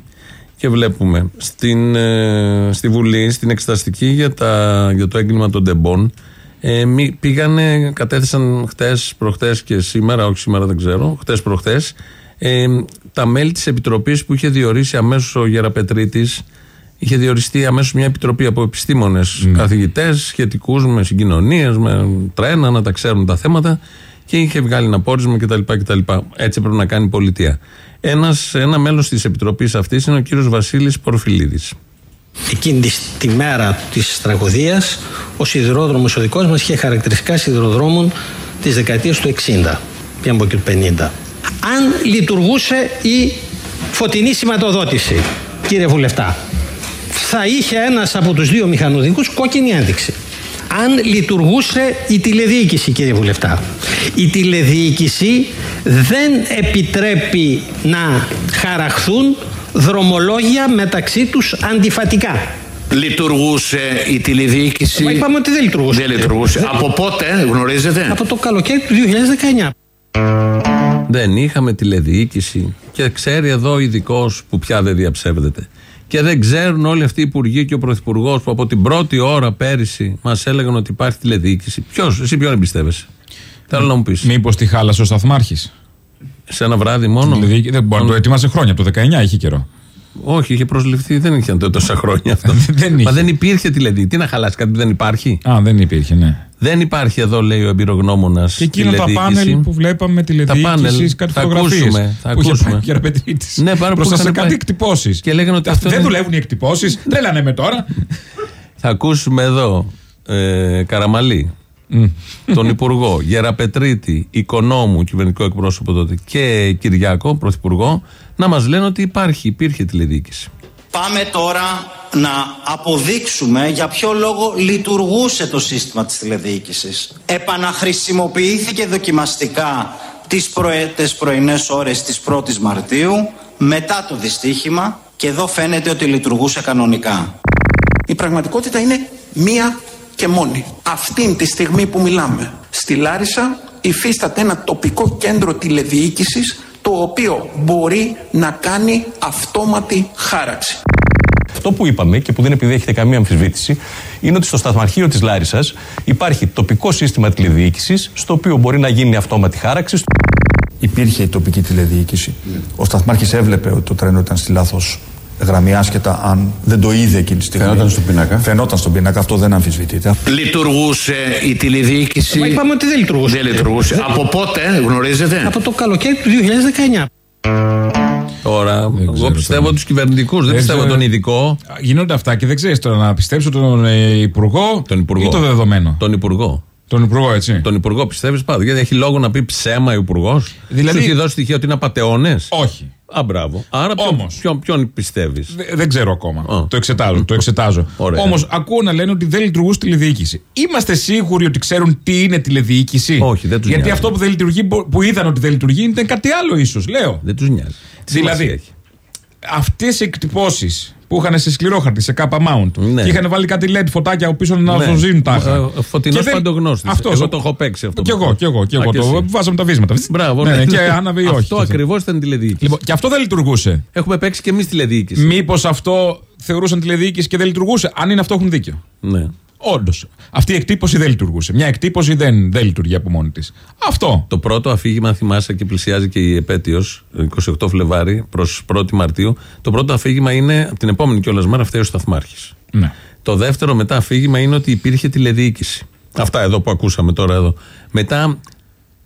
και βλέπουμε στην, ε, στη Βουλή, στην εξεταστική για, τα, για το έγκλημα των τεμπών. Ε, μη- πήγανε, κατέθεσαν χτες, προχτές και σήμερα, όχι σήμερα δεν ξέρω, χτες προχτές, ε, τα μέλη της Επιτροπής που είχε διορίσει αμέσως ο Γεραπετρίτης Είχε διοριστεί αμέσως μια επιτροπή από επιστήμονες, καθηγητές, σχετικούς με συγκοινωνίες, με τρένα, να τα ξέρουν τα θέματα και είχε βγάλει ένα πόρισμα κτλ. κτλ. Έτσι πρέπει να κάνει η πολιτεία. Ένας, ένα μέλος της επιτροπής αυτής είναι ο κύριος Βασίλης Πορφιλίδης.
Εκείνη τη, τη μέρα της τραγωδίας ο σιδηρόδρομος ο δικός μας είχε χαρακτηριστικά σιδηροδρόμων της δεκαετίας του 60 και από εκεί του 50. Αν λειτουργούσε η φωτεινή σηματοδότηση κύριε Βουλευτά θα είχε ένας από τους δύο μηχανοδικούς κόκκινη ένδειξη. Αν λειτουργούσε η τηλεδιοίκηση κύριε Βουλευτά. Η τηλεδιοίκηση δεν επιτρέπει να χαραχθούν δρομολόγια μεταξύ τους αντιφατικά.
Λειτουργούσε η τηλεδιοίκηση;
Μα είπαμε ότι δεν λειτουργούσε.
Δεν λειτουργούσε. Από πότε γνωρίζετε;
Από το καλοκαίρι του 2019.
Δεν είχαμε τηλεδιοίκηση και ξέρει εδώ ειδικός που πια δεν διαψεύδεται. Και δεν ξέρουν όλοι αυτοί οι υπουργοί και ο πρωθυπουργός που από την πρώτη ώρα πέρυσι μας έλεγαν ότι υπάρχει τηλεδιοίκηση. Ποιος, εσύ ποιον εμπιστεύεσαι; Θέλω να μου πεις.
Μήπως τη χάλασε ο Σταθμάρχης;
Σε ένα βράδυ μόνο.
Δηλαδή, δεν μπορεί να το ετοιμάσει χρόνια. Το 19 είχε καιρό.
Όχι, είχε προσληφθεί, δεν είχε τόσα χρόνια αυτό.
Δεν
Μα
είχε.
δεν υπήρχε τηλεδιοίκηση. Τι να χαλάσει κάτι που δεν υπάρχει;
Α, δεν υπήρχε, ναι.
Δεν υπάρχει εδώ, λέει ο εμπειρογνώμονας.
Και εκείνο τα πάνελ που βλέπαμε τηλεδιοίκησης, κάτι
θα
φωτογραφίε.
ακούσουμε. Θα
που είχε
ακούσουμε.
πάει ο Γεραπετρίτης
Ναι, πάρα
Μπροστά
που
σε
είχαν
κάτι
πάει.
εκτυπώσει.
Και λέγανε ότι αυτό
δεν
είναι-
δουλεύουν οι εκτυπώσεις. Τρέλανε με τώρα.
Θα ακούσουμε εδώ ε, Καραμαλή, τον Υπουργό, Γεραπετρίτη, Οικονόμου, κυβερνητικό εκπρόσωπο τότε και Κυριάκο, Πρωθυπουργό, να μας λένε ότι υπάρχει, υπήρχε τηλεδιοίκηση.
Πάμε τώρα να αποδείξουμε για ποιο λόγο λειτουργούσε το σύστημα της τηλεδιοίκησης. Επαναχρησιμοποιήθηκε δοκιμαστικά τις, πρωε, τις πρωινές ώρες της 1ης Μαρτίου μετά το δυστύχημα και εδώ φαίνεται ότι λειτουργούσε κανονικά.
Η πραγματικότητα είναι μία και μόνη. Αυτήν τη στιγμή που μιλάμε, στη Λάρισα υφίσταται ένα τοπικό κέντρο τηλεδιοίκησης το οποίο μπορεί να κάνει αυτόματη χάραξη.
Αυτό που είπαμε και που δεν επιδέχεται καμία αμφισβήτηση είναι ότι στο σταθμαρχείο της Λάρισας υπάρχει τοπικό σύστημα τηλεδιοίκησης στο οποίο μπορεί να γίνει αυτόματη χάραξη.
Υπήρχε η τοπική τηλεδιοίκηση. Ο Σταθμάρχης έβλεπε ότι το τρένο ήταν στη λάθος γραμμή, άσχετα αν δεν το είδε εκείνη τη στιγμή.
Φαινόταν στον πίνακα.
Φαινόταν στον πίνακα, αυτό δεν αμφισβητείται.
Λειτουργούσε η τηλεδιοίκηση;
Μα είπαμε ότι δεν λειτουργούσε.
Δεν λειτουργούσε. Από πότε γνωρίζετε;
Από το καλοκαίρι του 2019.
Τώρα, εγώ
ξέρω
πιστεύω
τώρα.
τους κυβερνητικούς, δεν πιστεύω
ξέρω.
τον ειδικό.
Γίνονται αυτά και δεν ξέρεις τώρα να πιστέψω τον ε, Υπουργό,
Τον Υπουργό.
ή το δεδομένο.
Τον Υπουργό.
Τον Υπουργό, έτσι.
Τον Υπουργό πιστεύεις πάντα. Γιατί έχει λόγο να πει ψέμα ο Υπουργός.
Δηλαδή-
Σου έχει δώσει στοιχείο ότι είναι απαταιώνες.
Όχι.
Α, μπράβο. Άρα ποιον,
Όμως.
ποιον, ποιον πιστεύεις;
Δε- Δεν ξέρω ακόμα.
Α.
Το εξετάζω. Το εξετάζω.
Ωραία.
Όμως ακούω να λένε ότι δεν λειτουργούσε τηλεδιοίκηση. Είμαστε σίγουροι ότι ξέρουν τι είναι τηλεδιοίκηση;
Όχι, δεν τους
Γιατί
νοιάζει.
αυτό που δεν λειτουργεί, που είδαν ότι δεν λειτουργεί, ήταν κάτι άλλο ίσως. Λέω.
Δεν τους νοιάζει. Τι σημασία
Δηλαδή,
έχει;
αυτές οι εκτυπώσεις που είχαν σε σκληρόχαρτη, σε κάπα mount
Ναι.
και είχαν βάλει κάτι LED φωτάκια από πίσω να
Ναι.
ζωζίνουν τάχα.
Ε, φωτεινός
Και δεν-
παντογνώστης.
Αυτός,
Εγώ
ο-
το έχω παίξει αυτό
Κι
το
εγώ,
πράγμα.
κι εγώ, κι
Α,
εγώ.
και
Το
εσύ.
βάζαμε τα βίσματα.
Μπράβο,
Ναι,
ναι.
Και άναβε ή όχι.
Αυτό ακριβώς ήταν τηλεδιοίκηση.
Λοιπόν, και αυτό δεν λειτουργούσε.
Έχουμε παίξει και εμείς τηλεδιοίκηση.
Μήπως αυτό θεωρούσαν τηλεδιοίκηση και δεν λειτουργούσε. Αν είναι αυτό, έχουν δίκιο.
Ναι.
Όντως. Αυτή η εκτύπωση δεν λειτουργούσε. Μια εκτύπωση δεν, δεν λειτουργεί από μόνη της. Αυτό.
Το πρώτο αφήγημα, αν θυμάσαι και πλησιάζει και η επέτειος, 28 Φλεβάρι προς 1η Μαρτίου. Το πρώτο αφήγημα είναι από την επόμενη κιόλας μέρα φταίει ο Σταθμάρχης.
Ναι.
Το δεύτερο μετά αφήγημα είναι ότι υπήρχε τηλεδιοίκηση. Αυτά εδώ που ακούσαμε τώρα εδώ. Μετά,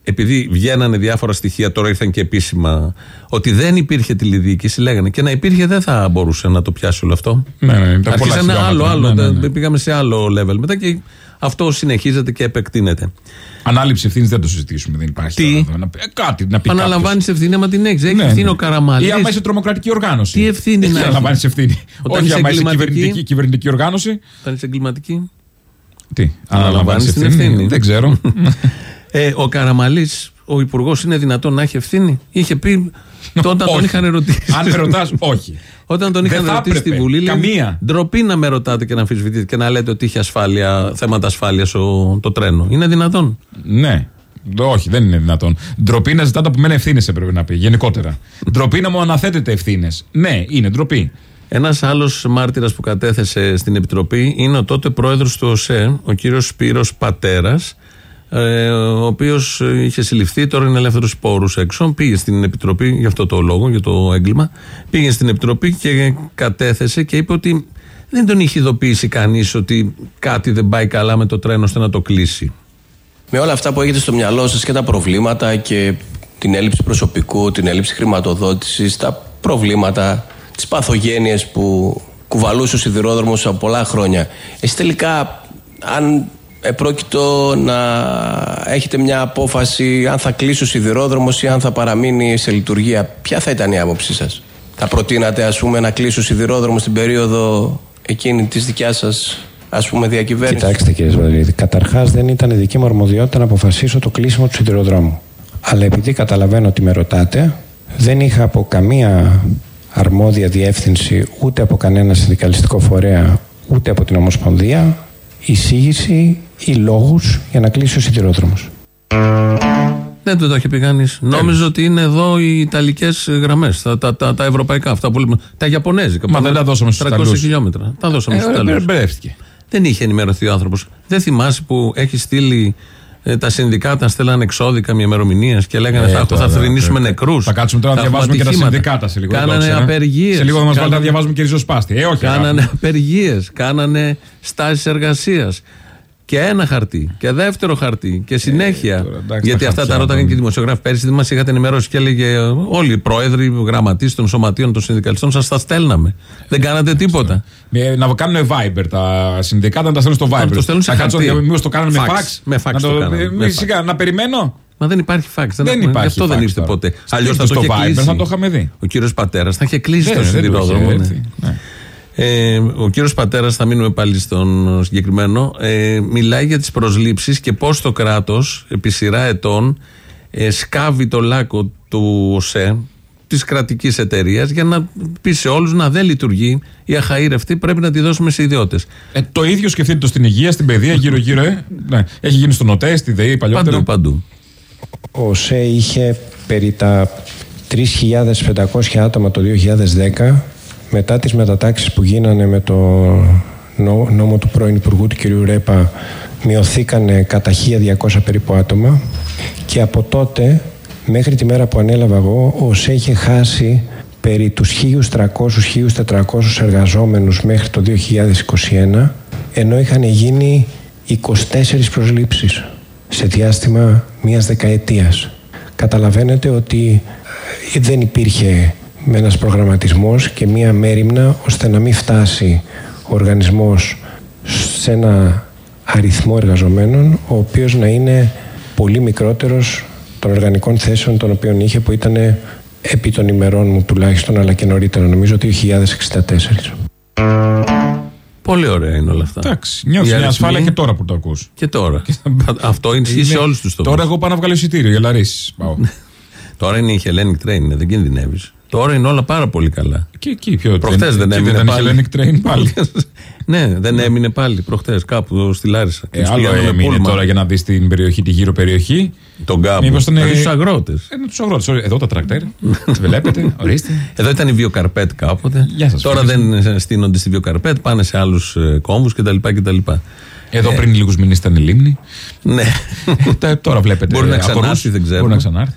επειδή βγαίνανε διάφορα στοιχεία, τώρα ήρθαν και επίσημα, ότι δεν υπήρχε τηλεδιοίκηση, λέγανε. Και να υπήρχε δεν θα μπορούσε να το πιάσει όλο αυτό.
Ναι, ναι, ήταν πολλά
Αρχίσανε άλλο,
χιλιόμετρα.
άλλο.
Ναι, ναι, ναι.
Πήγαμε σε άλλο level μετά και αυτό συνεχίζεται και επεκτείνεται.
Ανάληψη ευθύνης δεν το συζητήσουμε, δεν υπάρχει.
Τι;
τώρα εδώ. Να πει- ε, κάτι να πει
Αναλαμβάνεις ευθύνη άμα την έχεις. Έχεις
Ναι,
ευθύνη
ναι.
ο Καραμαλή.
Ή άμα είσαι τρομοκρατική οργάνωση.
Τι ευθύνη
Εκεί
να έχεις;
αναλαμβάνεις ευθύνη;
Όταν
Όχι
είσαι
άμα είσαι
εγκληματική.
κυβερνητική, κυβερνητική οργάνωση.
Όταν είσαι εγκληματική.
Τι,
Αναλαμβάνεις την
ευθύνη;
ευθύνη.
Δεν ξέρω.
Ε, ο Καραμαλής, ο υπουργός, είναι δυνατόν να έχει ευθύνη; Είχε πει όταν τον
Όχι.
είχαν ρωτήσει.
Αν με ρωτάς, όχι.
Όταν τον
Δεν
είχαν
θα
ρωτήσει στη
έπρεπε.
Βουλή, λέει,
Καμία.
ντροπή να με ρωτάτε και να αμφισβητείτε και να λέτε ότι είχε ασφάλεια, θέματα ασφάλειας το τρένο. Είναι δυνατόν;
Ναι. Όχι, δεν είναι δυνατόν. Ντροπή να ζητάτε από μένα ευθύνες, έπρεπε να πει, γενικότερα. ντροπή να μου αναθέτετε ευθύνες. Ναι, είναι ντροπή.
Ένας άλλος μάρτυρας που κατέθεσε στην Επιτροπή είναι ο τότε πρόεδρος του ΟΣΕ, ο κύριος Σπύρος Πατέρας, ο οποίος είχε συλληφθεί, τώρα είναι ελεύθερος πόρου έξω. Πήγε στην Επιτροπή, για αυτό το λόγο, για το έγκλημα. Πήγε στην Επιτροπή και κατέθεσε και είπε ότι δεν τον είχε ειδοποιήσει κανείς ότι κάτι δεν πάει καλά με το τρένο ώστε να το κλείσει.
Με όλα αυτά που έχετε στο μυαλό σας και τα προβλήματα και την έλλειψη προσωπικού, την έλλειψη χρηματοδότησης, τα προβλήματα, τις παθογένειες που κουβαλούσε ο σιδηρόδρομος από πολλά χρόνια. Εσείς τελικά, αν επρόκειτο να έχετε μια απόφαση αν θα κλείσει ο σιδηρόδρομος ή αν θα παραμείνει σε λειτουργία, ποια θα ήταν η άποψή σας; Θα προτείνατε ας πούμε να κλείσει ο σιδηρόδρομος στην περίοδο εκείνη της δικιάς σας ας πούμε διακυβέρνησης;
Κοιτάξτε κύριε Σβαδρίδη, καταρχάς δεν ήταν δική μου αρμοδιότητα να αποφασίσω το κλείσιμο του σιδηροδρόμου. Αλλά επειδή καταλαβαίνω ότι με ρωτάτε, δεν είχα από καμία αρμόδια διεύθυνση ούτε από κανένα συνδικαλιστικό φορέα ούτε από την Ομοσπονδία εισήγηση ή λόγους για να κλείσει ο σιδηρόδρομος.
Δεν το, το είχε πει κανείς. Νόμιζε ότι είναι εδώ οι Ιταλικές γραμμές, τα, τα, τα, τα ευρωπαϊκά, αυτά που λέμε. Τα Ιαπωνέζικα.
Μα
που
δεν τα δώσαμε στους
300
Ιταλούς.
χιλιόμετρα. Τα δώσαμε
Ε,
στους
ε,
Ιταλούς.
μπερδεύτηκε.
Δεν είχε ενημερωθεί ο άνθρωπος. Δεν θυμάσαι που έχει στείλει ε, τα συνδικάτα, στέλνανε εξώδικα μια ημερομηνία και λέγανε
Ε,
θα,
τώρα,
θα θρυνήσουμε
ε,
νεκρούς.
Θα κάτσουμε τώρα να διαβάζουμε και τα συνδικάτα σε λίγο. δεν το
Κάνανε
ήξερα.
απεργίες.
Σε λίγο θα μας βάλετε να διαβάζουμε και ριζοσπάστη. Ε, όχι.
Κάνανε
αγάπη.
απεργίες, κάνανε στάσεις εργασίας. Και ένα χαρτί, και δεύτερο χαρτί, και συνέχεια.
εντάξει,
γιατί
τα
αυτά τα
χαρτιά,
ρώταγαν
ναι.
και οι δημοσιογράφοι. Πέρσι δεν μας είχατε ενημερώσει και έλεγε ε, όλοι οι πρόεδροι, οι γραμματείς των σωματείων των συνδικαλιστών, σας τα στέλναμε. Δεν κάνατε τίποτα.
Ε, να κάνουν Viber τα συνδικάτα, να τα στέλνουν στο Viber.
το στέλνουν σε
Θα κάτσω,
χαρτί.
Μήπω το κάνανε με
Fax.
fax.
Με fax
να
το κάνανε,
ε,
με
μη
fax.
σιγά, να περιμένω.
Μα δεν υπάρχει φάξ.
Δεν
έχουμε-
υπάρχει
Γι' αυτό δεν
fax
ήρθε
τώρα.
ποτέ.
Στο
Αλλιώς θα το
στο
είχε
Viber
κλείσει.
θα το είχαμε δει.
Ο κύριος Πατέρας θα είχε κλείσει
Ναι,
το
δεν το είχε
σιδηρόδρομο. Ναι.
έρθει. Ναι.
Ε, ο κύριος Πατέρας, θα μείνουμε πάλι στον συγκεκριμένο, ε, μιλάει για τις προσλήψεις και πώς το κράτος επί σειρά ετών ε, σκάβει το λάκκο του ΟΣΕ, της κρατικής εταιρείας, για να πει σε όλους να δεν λειτουργεί η αχαήρευτη, πρέπει να τη δώσουμε σε ιδιώτες.
Ε, το ίδιο σκεφτείτε το στην υγεία, στην παιδεία, γύρω-γύρω. Ε; Ναι. Έχει γίνει στον ΟΤΕ, στη ΔΕΗ παλιότερα;
Παντού, παντού.
Ο ΣΕ είχε περί τα 3.500 άτομα το 2010 μετά τις μετατάξεις που γίνανε με το νό- νόμο του πρώην Υπουργού του κ. Ρέπα μειωθήκανε κατά 1.200 περίπου άτομα και από τότε μέχρι τη μέρα που ανέλαβα εγώ ο ΣΕ είχε χάσει περί τους 1.300-1.400 εργαζόμενους μέχρι το 2021 ενώ είχαν γίνει 24 προσλήψεις σε διάστημα μιας δεκαετίας. Καταλαβαίνετε ότι ε, δεν υπήρχε με ένας προγραμματισμός και μία μέρημνα ώστε να μην φτάσει ο οργανισμός σε ένα αριθμό εργαζομένων ο οποίος να είναι πολύ μικρότερος των οργανικών θέσεων των οποίων είχε που ήταν επί των ημερών μου τουλάχιστον αλλά και νωρίτερα νομίζω 2064.
Πολύ ωραία είναι όλα αυτά.
Εντάξει, νιώθεις
Οι
μια
αριθμοί-
ασφάλεια και τώρα που το ακούς.
Και τώρα. Αυτό ισχύει σε
Είναι-
όλους τους τομείς.
Τώρα εγώ πάω να βγάλω εισιτήριο για Λαρίση. Πάω.
Τώρα είναι η Hellenic Train, δεν κινδυνεύεις. Τώρα είναι όλα πάρα πολύ καλά.
Και εκεί πιο
Προχτέ δεν
εκεί
έμεινε
ήταν η
πάλι.
Hellenic Train πάλι.
ναι, δεν έμεινε πάλι προχτέ κάπου στη Λάρισα.
Ε, άλλο έμεινε τώρα για να δεις την περιοχή, τη γύρω περιοχή.
Τον κάπου.
Μήπως ήταν-
Δηλαδή τους αγρότες.
Ε, τους αγρότες. Εδώ τα τρακτέρ. Βλέπετε, ορίστε.
Εδώ ήταν η Βιοκαρπέτ κάποτε.
Γεια σας,
Τώρα
φίλες.
δεν στείνονται στη Βιοκαρπέτ, πάνε σε άλλους κόμβους κτλ. κτλ.
Εδώ
Ε,
πριν λίγους μήνες ήταν η λίμνη.
Ναι.
Ε, Τώρα βλέπετε.
Μπορεί να
απορούς.
ξανάρθει, δεν ξέρω.
Μπορεί να ξανάρθει.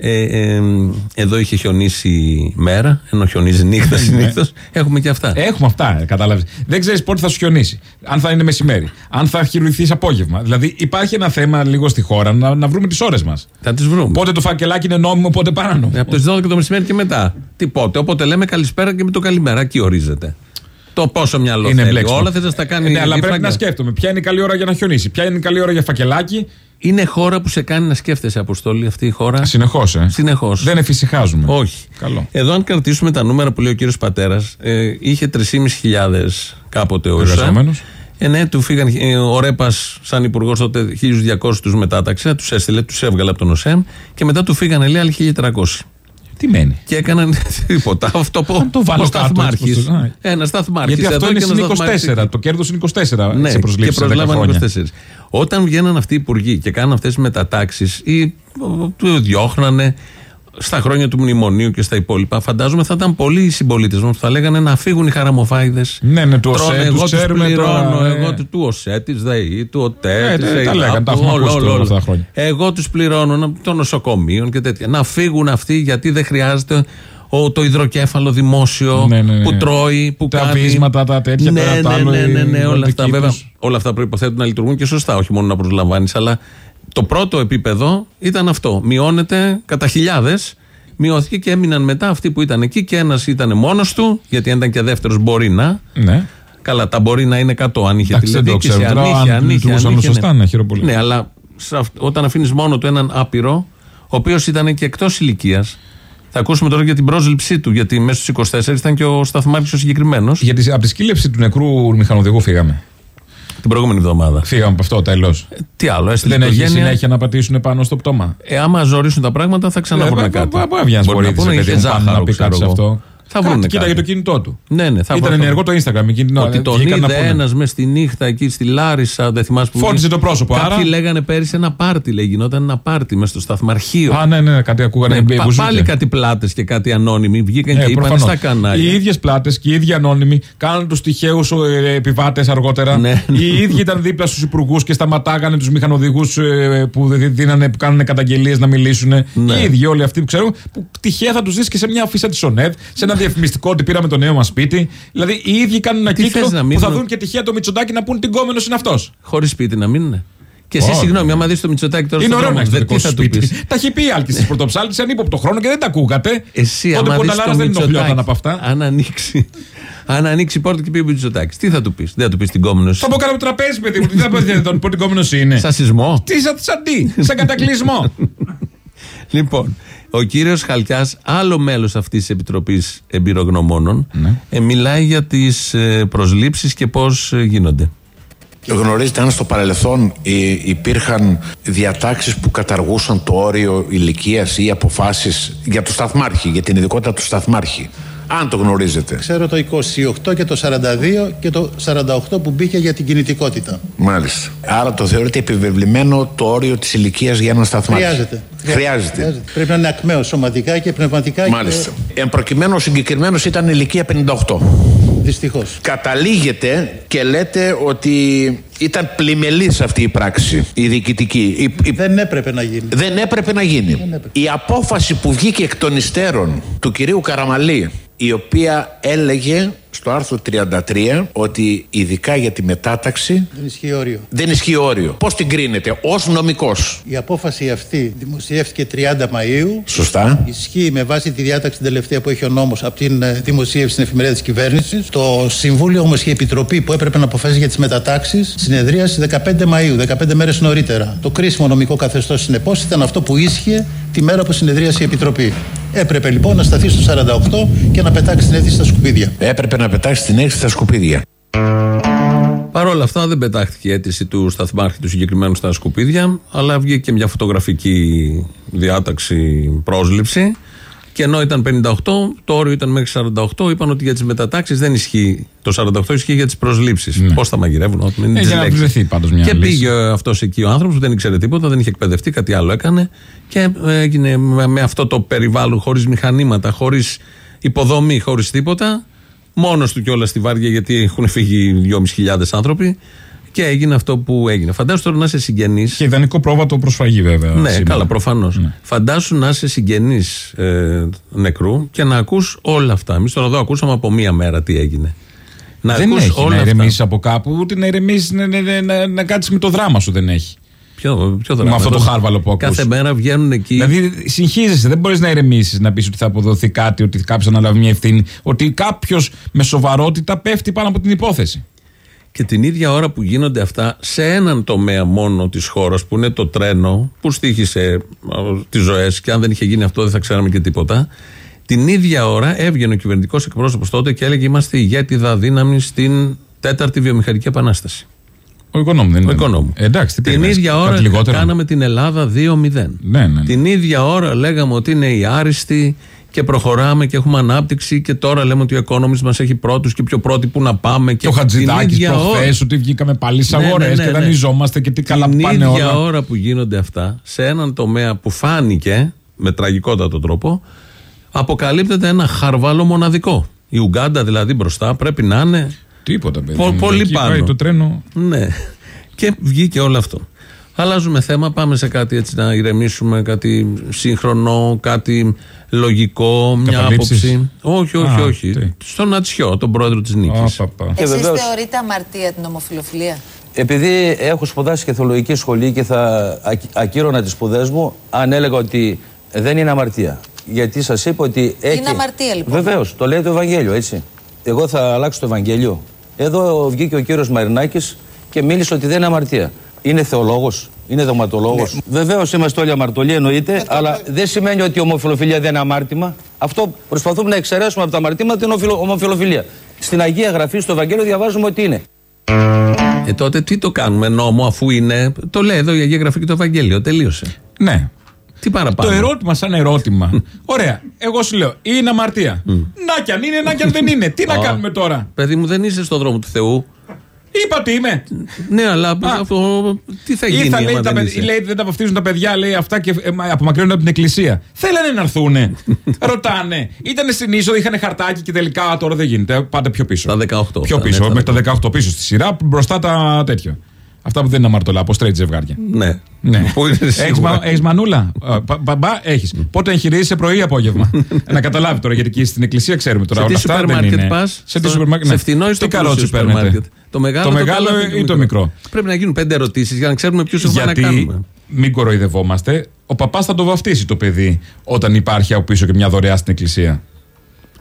Ε, ε, εδώ είχε χιονίσει μέρα, ενώ χιονίζει νύχτας
Ναι.
συνήθως. Έχουμε και αυτά.
Έχουμε αυτά, κατάλαβες. Δεν ξέρεις πότε θα σου χιονίσει. Αν θα είναι μεσημέρι. Αν θα χειρουργηθείς απόγευμα. Δηλαδή υπάρχει ένα θέμα λίγο στη χώρα να, να βρούμε τις ώρες μας.
Θα τις βρούμε.
Πότε το φακελάκι είναι νόμιμο, πότε παράνομο.
Ε, Από τις 12 το μεσημέρι και μετά. Τι πότε. Οπότε λέμε καλησπέρα και με το καλημέρα. Εκεί ορίζεται. Το πόσο μυαλό
Είναι
θέλει.
μπλέξιμο.
Όλα θε να στα κάνει.
Ναι, αλλά πρέπει
δίφραγκα.
να σκέφτομαι. Ποια είναι η καλή ώρα για να χιονίσει, ποια είναι η καλή ώρα για φακελάκι.
Είναι χώρα που σε κάνει να σκέφτεσαι, Αποστόλη, αυτή η χώρα.
Συνεχώς, ε.
Συνεχώς.
Δεν εφησυχάζουμε.
Όχι.
Καλό.
Εδώ, αν κρατήσουμε τα νούμερα που λέει ο κύριος Πατέρας, ε, είχε 3.500 κάποτε ο
Εργαζόμενους.
Ε, ναι, του φύγαν. ε, ο Ρέπας, σαν υπουργός τότε, 1.200 τους μετάταξε, τους έστειλε, τους έβγαλε από τον ΟΣΕΜ και μετά του φύγανε, λέει, άλλοι 1.300.
Τι μένει;
Και έκαναν τίποτα. Αυτό που.
το βάλω
ο
κάτω,
σταθμάρχης.
έτσι πως το-
Ένας σταθμάρχης.
Γιατί αυτό είναι συν 24. Το κέρδος είναι 24
Ναι,
σε
και
προσλήψεις σε 10
προσλάβανε
χρόνια.
24. Όταν βγαίναν αυτοί οι υπουργοί και κάναν αυτές τις μετατάξεις ή ο, του διώχνανε στα χρόνια του μνημονίου και στα υπόλοιπα, φαντάζομαι θα ήταν πολλοί οι συμπολίτες μας που θα λέγανε να φύγουν οι χαραμοφάιδες.
Ναι, ναι, του ΟΣΕ, τους
εγώ τους
ξέρουμε
πληρώνω.
τώρα,
Εγώ
ε.
του, του ΟΣΕ, τη ΔΕΗ, του ΟΤΕ,
Ε,
της
ναι, τα
ΕΙΔΑΠ,
λέγανε, τα έχουμε
όλο,
ακούσει
όλο,
όλα
όλο.
αυτά τα χρόνια.
Εγώ τους πληρώνω να- των νοσοκομείων και τέτοια. Να φύγουν αυτοί γιατί δεν χρειάζεται ο, το υδροκέφαλο δημόσιο
Ναι, ναι, ναι.
που τρώει, που
Τα
κάνει.
βίσματα, τα τέτοια,
ναι,
πέρα τα
ναι,
άλλο,
ναι, ναι, ναι,
η
όλα αυτά
βαλτική
βέβαια.
τους.
Όλα αυτά προποθέτουν να λειτουργούν και σωστά, όχι μόνο να προσλαμβάνεις. Αλλά το πρώτο επίπεδο ήταν αυτό. Μειώνεται κατά χιλιάδες. Μειώθηκε και έμειναν μετά αυτοί που ήταν εκεί και ένας ήταν μόνος του, γιατί αν ήταν και δεύτερος μπορεί να.
Ναι.
Καλά, τα μπορεί να είναι 100 αν είχε
Εντάξει, δεν το
τηλεδιοίκηση.
ξέρω
Αν
τώρα,
είχε,
αν
αν είχε,
λειτουργούσαν
αν
όλα
είχε,
σωστά,
ναι.
να χειροπολεί.
Ναι, αλλά σε αυ- όταν αφήνεις μόνο του έναν άπειρο, ο οποίος ήταν και εκτός ηλικίας. Θα ακούσουμε τώρα για την πρόσληψή του, γιατί μέσα στους 24 ήταν και ο Σταθμάρχης ο συγκεκριμένος.
Γιατί από τη σκύλεψη του νεκρού μηχανοδηγού φύγαμε.
Την προηγούμενη εβδομάδα.
Φύγαμε από αυτό τέλος.
Τι άλλο, έστειλε
Δεν έχει
οικογένεια.
συνέχεια να πατήσουν πάνω στο πτώμα.
Ε, άμα ζωρίσουν τα πράγματα, θα ξαναβρουν
Ε,
κάτι.
πα- πα- πα- βγαίνει
Μπορεί να
πολίτης,
πούνε
ρε
είχε
παιδί μου, πάνω
ζάχαρο,
να πει
ξέρω
κάτι σε
εγώ.
αυτό.
Θα
Κάτι,
βρουν
κοίταγε το κινητό του.
Ναι, ναι, θα
Ήταν
βρουν.
ενεργό το Instagram. εκείνη-
Ότι τον
βγήκαν να
είδε
πούνε.
ένας μες στη νύχτα εκεί στη Λάρισα, δεν θυμάσαι που.
Φώτισε το πρόσωπο,
Κάποιοι
άρα.
λέγανε πέρυσι ένα πάρτι, λέει, γινόταν ένα πάρτι μες στο σταθμαρχείο.
Α, ναι, ναι, κάτι ακούγανε.
Ναι,
μπι-
πα-
μπουζούκια.
πάλι κάτι πλάτες και κάτι ανώνυμοι βγήκαν
Ε,
και είπαν
προφανώς.
στα κανάλια.
Οι ίδιες πλάτες και οι ίδιοι ανώνυμοι κάναν τους τυχαίους επιβάτες αργότερα.
Ναι.
Οι ίδιοι ήταν δίπλα στους υπουργούς και σταματάγανε τους μηχανοδηγούς που, δίνανε, που κάνανε καταγγελίες να μιλήσουν.
Ναι.
Οι ίδιοι όλοι αυτοί που ξέρουμε, που τυχαία θα τους δεις και σε μια αφίσα της ΟΝΕΔ, σε ένα διαφημιστικό ότι πήραμε το νέο μας σπίτι. Δηλαδή οι ίδιοι κάνουν ένα
Τι
κύκλο
θες να
που
μείνουν-
θα δουν και τυχαία το Μητσοτάκι να πούν τι κόμενος είναι αυτός.
Χωρίς σπίτι να μείνουν. Και εσύ,
Όχι.
συγγνώμη, άμα δεις το Μητσοτάκι τώρα
Είναι
στον
ωραίο να
δρόμο,
έχει το
δεν-
δικό
τι
σου
θα του
σπίτι.
πεις.
Τα έχει πει η Άλκη τη Πρωτοψάλτη σε ανύποπτο χρόνο και δεν τα ακούγατε.
Εσύ,
Τότε
άμα
που ο
δεις
Νταλάρας
το
δεν ενοχλιόταν
Μητσοτάκι,
από αυτά.
αν ανοίξει, αν ανοίξει η πόρτα και πει ο Μητσοτάκης, τι θα του πεις; Δεν θα του πεις την κόμενος.
Θα πω κάτω από το τραπέζι, παιδί μου. Τι θα πω, δεν θα του πω τι κόμενος είναι.
Σαν σεισμό.
Τι σαν, σαν τι, σαν κατακλυσμό.
Λοιπόν, ο κύριος Χαλκιάς, άλλο μέλος αυτής της Επιτροπής Εμπειρογνωμόνων,
Ναι.
ε, μιλάει για τις ε, προσλήψεις και πώς γίνονται.
Γνωρίζετε αν στο παρελθόν ε, υπήρχαν διατάξεις που καταργούσαν το όριο ηλικίας ή αποφάσεις για το σταθμάρχη, για την ειδικότητα του σταθμάρχη; Αν το γνωρίζετε.
Ξέρω το 28 και το 42 και το 48 που μπήκε για την κινητικότητα.
Μάλιστα. Άρα το θεωρείτε επιβεβλημένο το όριο της ηλικίας για ένα σταθμάρχη.
Χρειάζεται.
Χρειάζεται.
Πρέπει να είναι ακμαίο σωματικά και πνευματικά.
Μάλιστα. Εν προκειμένου ο συγκεκριμένος ήταν ηλικία 58.
Δυστυχώς.
Καταλήγετε και λέτε ότι ήταν πλημελής αυτή η πράξη, η διοικητική. Η- η-
Δεν έπρεπε να γίνει.
Δεν έπρεπε να γίνει. Η απόφαση που βγήκε εκ των υστέρων του κυρίου Καραμαλή, η οποία έλεγε στο άρθρο 33 ότι ειδικά για τη μετάταξη
Δεν ισχύει όριο.
δεν ισχύει όριο. Πώς την κρίνετε ως νομικός.
Η απόφαση αυτή δημοσιεύτηκε 30 Μαΐου.
Σωστά.
Ισχύει με βάση τη διάταξη την τελευταία που έχει ο νόμος από την ε, δημοσίευση στην εφημερίδα της κυβέρνησης. Το Συμβούλιο όμως και η Επιτροπή που έπρεπε να αποφασίσει για τις μετατάξεις συνεδρίασε 15 Μαΐου, 15 μέρες νωρίτερα. Το κρίσιμο νομικό καθεστώς συνεπώς ήταν αυτό που ίσχυε τη μέρα που συνεδρίασε η Επιτροπή. Έπρεπε λοιπόν να σταθεί στο 48 και να πετάξει την αίτηση στα σκουπίδια.
Έπρεπε να πετάξεις την έξι στα σκουπίδια.
Παρ' όλα αυτά δεν πετάχτηκε η αίτηση του σταθμάρχη του συγκεκριμένου στα σκουπίδια, αλλά βγήκε μια φωτογραφική διάταξη πρόσληψη. Και ενώ ήταν 58, το όριο ήταν μέχρι 48. Είπαν ότι για τις μετατάξεις δεν ισχύει. Το 48 ισχύει για τις προσλήψεις.
Ναι.
Πώς θα μαγειρεύουν, ό,τι μην είναι
Ε,
τις
για να
λέξεις.
βρεθεί πάντως μια
Και
λύση.
πήγε αυτός εκεί ο άνθρωπος που δεν ήξερε τίποτα, δεν είχε εκπαιδευτεί, κάτι άλλο έκανε. Και έγινε με, με αυτό το περιβάλλον, χωρίς μηχανήματα, χωρίς υποδομή, χωρίς τίποτα. Μόνος του κιόλας στη βάρια, γιατί έχουν φύγει 2.500 άνθρωποι. Και έγινε αυτό που έγινε. Φαντάσου τώρα να είσαι συγγενής.
Και ιδανικό πρόβατο προσφαγή, βέβαια.
Ναι,
σήμερα.
καλά, προφανώς. Φαντάσου να είσαι συγγενής ε, νεκρού και να ακούς όλα αυτά. Εμείς τώρα εδώ ακούσαμε από μία μέρα τι έγινε. Να
δεν
ακούς
έχει
όλα
να
αυτά.
ηρεμήσει από κάπου, ούτε να ηρεμήσει να, να, να, να, να κάτσεις με το δράμα σου δεν έχει.
Ποιο, ποιο
Με
δράμα,
αυτό το
εδώ.
χάρβαλο που ακούς.
Κάθε μέρα βγαίνουν εκεί.
Δηλαδή συγχύζεσαι, δεν μπορείς να ηρεμήσεις να πεις ότι θα αποδοθεί κάτι, ότι κάποιος αναλάβει μια ευθύνη, ότι κάποιος με σοβαρότητα πέφτει πάνω από την υπόθεση.
Και την ίδια ώρα που γίνονται αυτά σε έναν τομέα μόνο της χώρας που είναι το τρένο που στήχησε τις ζωές και αν δεν είχε γίνει αυτό δεν θα ξέραμε και τίποτα την ίδια ώρα έβγαινε ο κυβερνητικός εκπρόσωπος τότε και έλεγε είμαστε ηγέτιδα δύναμη στην τέταρτη βιομηχανική επανάσταση.
Ο οικονόμου δεν
Ο
είναι.
οικονόμου.
Ε, εντάξει, τι
Την
περιμένεις,
ίδια
κάτι
ώρα
λιγότερο.
κάναμε την Ελλάδα 2-0.
Ναι, ναι, ναι.
Την ίδια ώρα λέγαμε ότι είναι οι άριστοι και προχωράμε και έχουμε ανάπτυξη και τώρα λέμε ότι ο Economist μας έχει πρώτους και πιο πρώτοι που να πάμε. Και
Και ο Χατζηδάκης
την ίδια ώρα-
προχθές ότι βγήκαμε πάλι στι
Ναι, ναι,
αγορές
ναι,
και
ναι.
δανειζόμαστε και τι καλά που
την
πάνε
ίδια
όλα.
ώρα που γίνονται αυτά, σε έναν τομέα που φάνηκε με τραγικότατο τρόπο, αποκαλύπτεται ένα χαρβάλο μοναδικό. Η Ουγγάντα δηλαδή μπροστά πρέπει να είναι.
Τίποτα, παιδί.
Πο-
μου.
πολύ
Εκεί
πάνω.
πάει το τρένο.
Ναι. Και βγήκε όλο αυτό. Αλλάζουμε θέμα, πάμε σε κάτι έτσι να ηρεμήσουμε, κάτι σύγχρονο, κάτι λογικό, μια
Καταλήψεις.
άποψη. Όχι, όχι,
Α,
όχι.
τι.
Στον Ατσιό, τον πρόεδρο της Νίκης.
Εσείς
βεβαίως-
θεωρείτε αμαρτία την ομοφιλοφιλία;
Επειδή έχω σπουδάσει και θεολογική σχολή και θα ακ- ακύρωνα τις σπουδές μου αν έλεγα ότι δεν είναι αμαρτία. Γιατί σας είπα ότι έχει...
Είναι αμαρτία λοιπόν.
Βεβαίως, το λέει το Ευαγγέλιο, έτσι. Εγώ θα αλλάξω το Ευαγγέλιο. Εδώ βγήκε ο κύριος Μαρινάκης και μίλησε ότι δεν είναι αμαρτία. Είναι θεολόγος, είναι δογματολόγος.
Ναι.
Βεβαίως είμαστε όλοι αμαρτωλοί, εννοείται, αλλά δεν σημαίνει ότι η ομοφιλοφιλία δεν είναι αμάρτημα. Αυτό προσπαθούμε να εξαιρέσουμε από τα αμαρτήματα την ομοφιλο- ομοφιλοφιλία. Στην Αγία Γραφή, στο Ευαγγέλιο, διαβάζουμε ότι είναι.
Ε, τότε τι το κάνουμε, νόμο, αφού είναι; Το λέει εδώ η Αγία Γραφή και το Ευαγγέλιο. Τελείωσε.
Ναι.
Τι παραπάνω;
Το ερώτημα σαν ερώτημα. Ωραία. Εγώ σου λέω, είναι αμαρτία. Να κι αν είναι, να κι αν δεν είναι. Τι να
Α.
κάνουμε τώρα;
Παιδί μου, δεν είσαι στον δρόμο του Θεού.
Είπα τι είμαι.
Ναι, αλλά αυτό, τι θα γίνει.
Ή θα
άμα
λέει, τα
δεν
παιδ-
είσαι;
λέει δεν τα βαφτίζουν τα παιδιά, λέει αυτά και ε, μα, απομακρύνονται από την εκκλησία. Θέλανε να έρθουνε. Ρωτάνε. Ήταν στην είσοδο, είχαν χαρτάκι και τελικά τώρα δεν γίνεται. Πάτε πιο πίσω.
Τα 18.
Πιο
θα
πίσω,
είναι,
μέχρι τα 18 πίσω στη σειρά, μπροστά τα τέτοια. Αυτά που δεν είναι αμαρτωλά, από straight ζευγάρια.
Ναι.
Ναι.
Που είναι
Έχεις,
σίγουρα.
μα, έχεις μανούλα; Ε, πα- Μπαμπά, έχεις. Πότε εγχειρίζεσαι πρωί ή απόγευμα; να καταλάβει τώρα γιατί εκεί στην εκκλησία ξέρουμε τώρα.
Σε τι
όλα αυτά
σούπερ
δεν
μάρκετ
είναι.
πας,
Σε τι
στο-
σούπερ μάρκετ.
σε
ναι.
φθηνό ή στο
Τι καρότσι
πλούσιο σούπερ
παίρνετε;
μάρκετ; Το μεγάλο,
Το
το
μεγάλο
πελάτη,
ή το μικρό;
Πρέπει να γίνουν πέντε ερωτήσεις για να ξέρουμε ποιου έχουμε να
Γιατί
κάνουμε.
μην κοροϊδευόμαστε, ο παπάς θα το βαφτίσει το παιδί όταν υπάρχει από πίσω και μια δωρεά στην εκκλησία.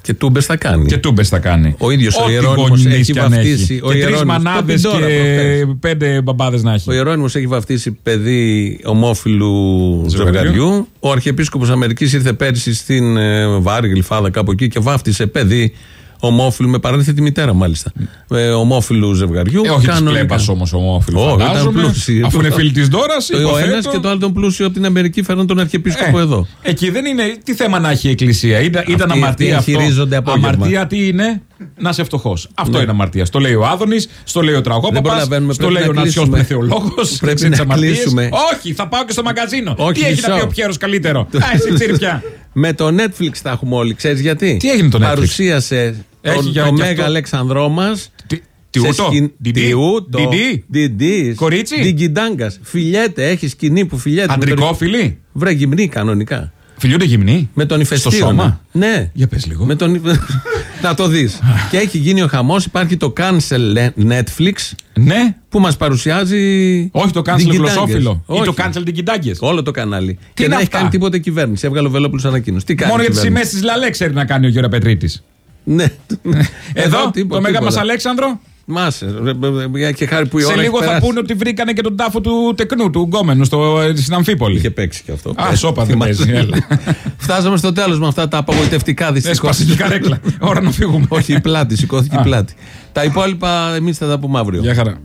Και τούμπες θα κάνει.
Και τούμπες θα κάνει.
Ο ίδιος ο
Ό,τι
Ιερώνυμος
γονείς
έχει
κι αν
βαφτίσει.
έχει.
Ο
Και τρεις
Ιερώνυμος, το
μανάδες
πει τώρα,
και
προχθές.
πέντε μπαμπάδες να έχει.
Ο Ιερώνυμος έχει βαφτίσει παιδί ομόφυλου
Ζευγαριού.
ζευγαριού. Ο Αρχιεπίσκοπος Αμερικής ήρθε πέρυσι στην ε, Βάρη, Γλυφάδα, κάπου εκεί και βάφτισε παιδί ομόφυλου, με παρένθετη μητέρα μάλιστα. Ε, ομόφυλου ζευγαριού.
Ε, όχι της
Κανονικά.
πλέπα όμως ομόφυλο.
Όχι, ήταν
φαντάζομαι.
πλούσιοι.
Αφού είναι φίλη της Δώρα,
Ο ένας και το άλλο τον πλούσιο από την Αμερική φέρνουν τον Αρχιεπίσκοπο
Ε,
εδώ.
Εκεί δεν είναι. Τι θέμα να έχει η Εκκλησία; Ήταν, ήταν
Αυτοί-
αμαρτία
αυτοί
αυτό;
εγχειρίζονται απόγευμα.
Αμαρτία τι είναι, να είσαι φτωχός. Αυτό
Ναι.
είναι αμαρτία. Στο λέει ο Άδωνης, στο λέει ο
Δεν
Τραγόπαπα,
προλαβαίνουμε,
στο
πρέπει
λέει ο
να
Νατσιό που
κλείσουμε.
είναι θεολόγο.
Πρέπει να κλείσουμε.
Όχι, θα πάω και στο μαγκαζίνο.
Όχι,
τι έχει να
μισό.
πει ο Πιέρος καλύτερο; Α, εσύ ξέρει πια.
Με το Netflix τα έχουμε όλοι. Ξέρεις γιατί;
Τι έγινε το Netflix?
Παρουσίασε
Έχει
τον-
για-
το
και
Μέγα
αυτό.
Αλέξανδρό μας.
τι ούτω; Διντί; Διντί;
Διντί.
Κορίτσι;
Διγκιντάγκα. Φιλιέται, έχει σκηνή που φιλιέται.
Αντρικό φιλί.
Βρε γυμνή κανονικά.
Φιλιούνται γυμνή.
Με τον ηφαιστείο.
σώμα;
Ναι.
Για πες λίγο.
Με τον... να το δεις. και έχει γίνει ο χαμός. Υπάρχει το cancel Netflix.
Ναι.
Που μας παρουσιάζει.
Όχι το cancel
διγκιντάγκες.
γλωσσόφιλο. Ή
Όχι.
το cancel διγκιντάγκε.
Όλο το κανάλι. και
είναι
δεν έχει
αυτά;
κάνει τίποτα η κυβέρνηση. Έβγαλε ο Βελόπουλος ανακοίνωση. Τι κάνει.
Μόνο
η
για τις
κυβέρνηση;
σημαίες της Λαλέ ξέρει να κάνει ο Γιώργο Πετρίτης.
Ναι.
Εδώ,
τίποτα,
το Μέγα
τίποτα.
μας Αλέξανδρο.
Μάσε. ρε, ρε, Και χάρη που η
Σε
ώρα
λίγο
έχει
θα
περάσει.
πούνε ότι βρήκανε και τον τάφο του τεκνού, του γκόμενου στο, στην Αμφίπολη.
Είχε παίξει και αυτό.
Α, σώπα δεν
Θυμάσαι.
παίζει. Έλα.
Φτάσαμε στο τέλος με αυτά τα απογοητευτικά δυστυχώς.
Έσπασε και η καρέκλα. Ώρα να φύγουμε.
Όχι, η πλάτη, σηκώθηκε η
Α.
πλάτη. Τα υπόλοιπα εμείς θα τα πούμε αύριο.
Γεια χαρά.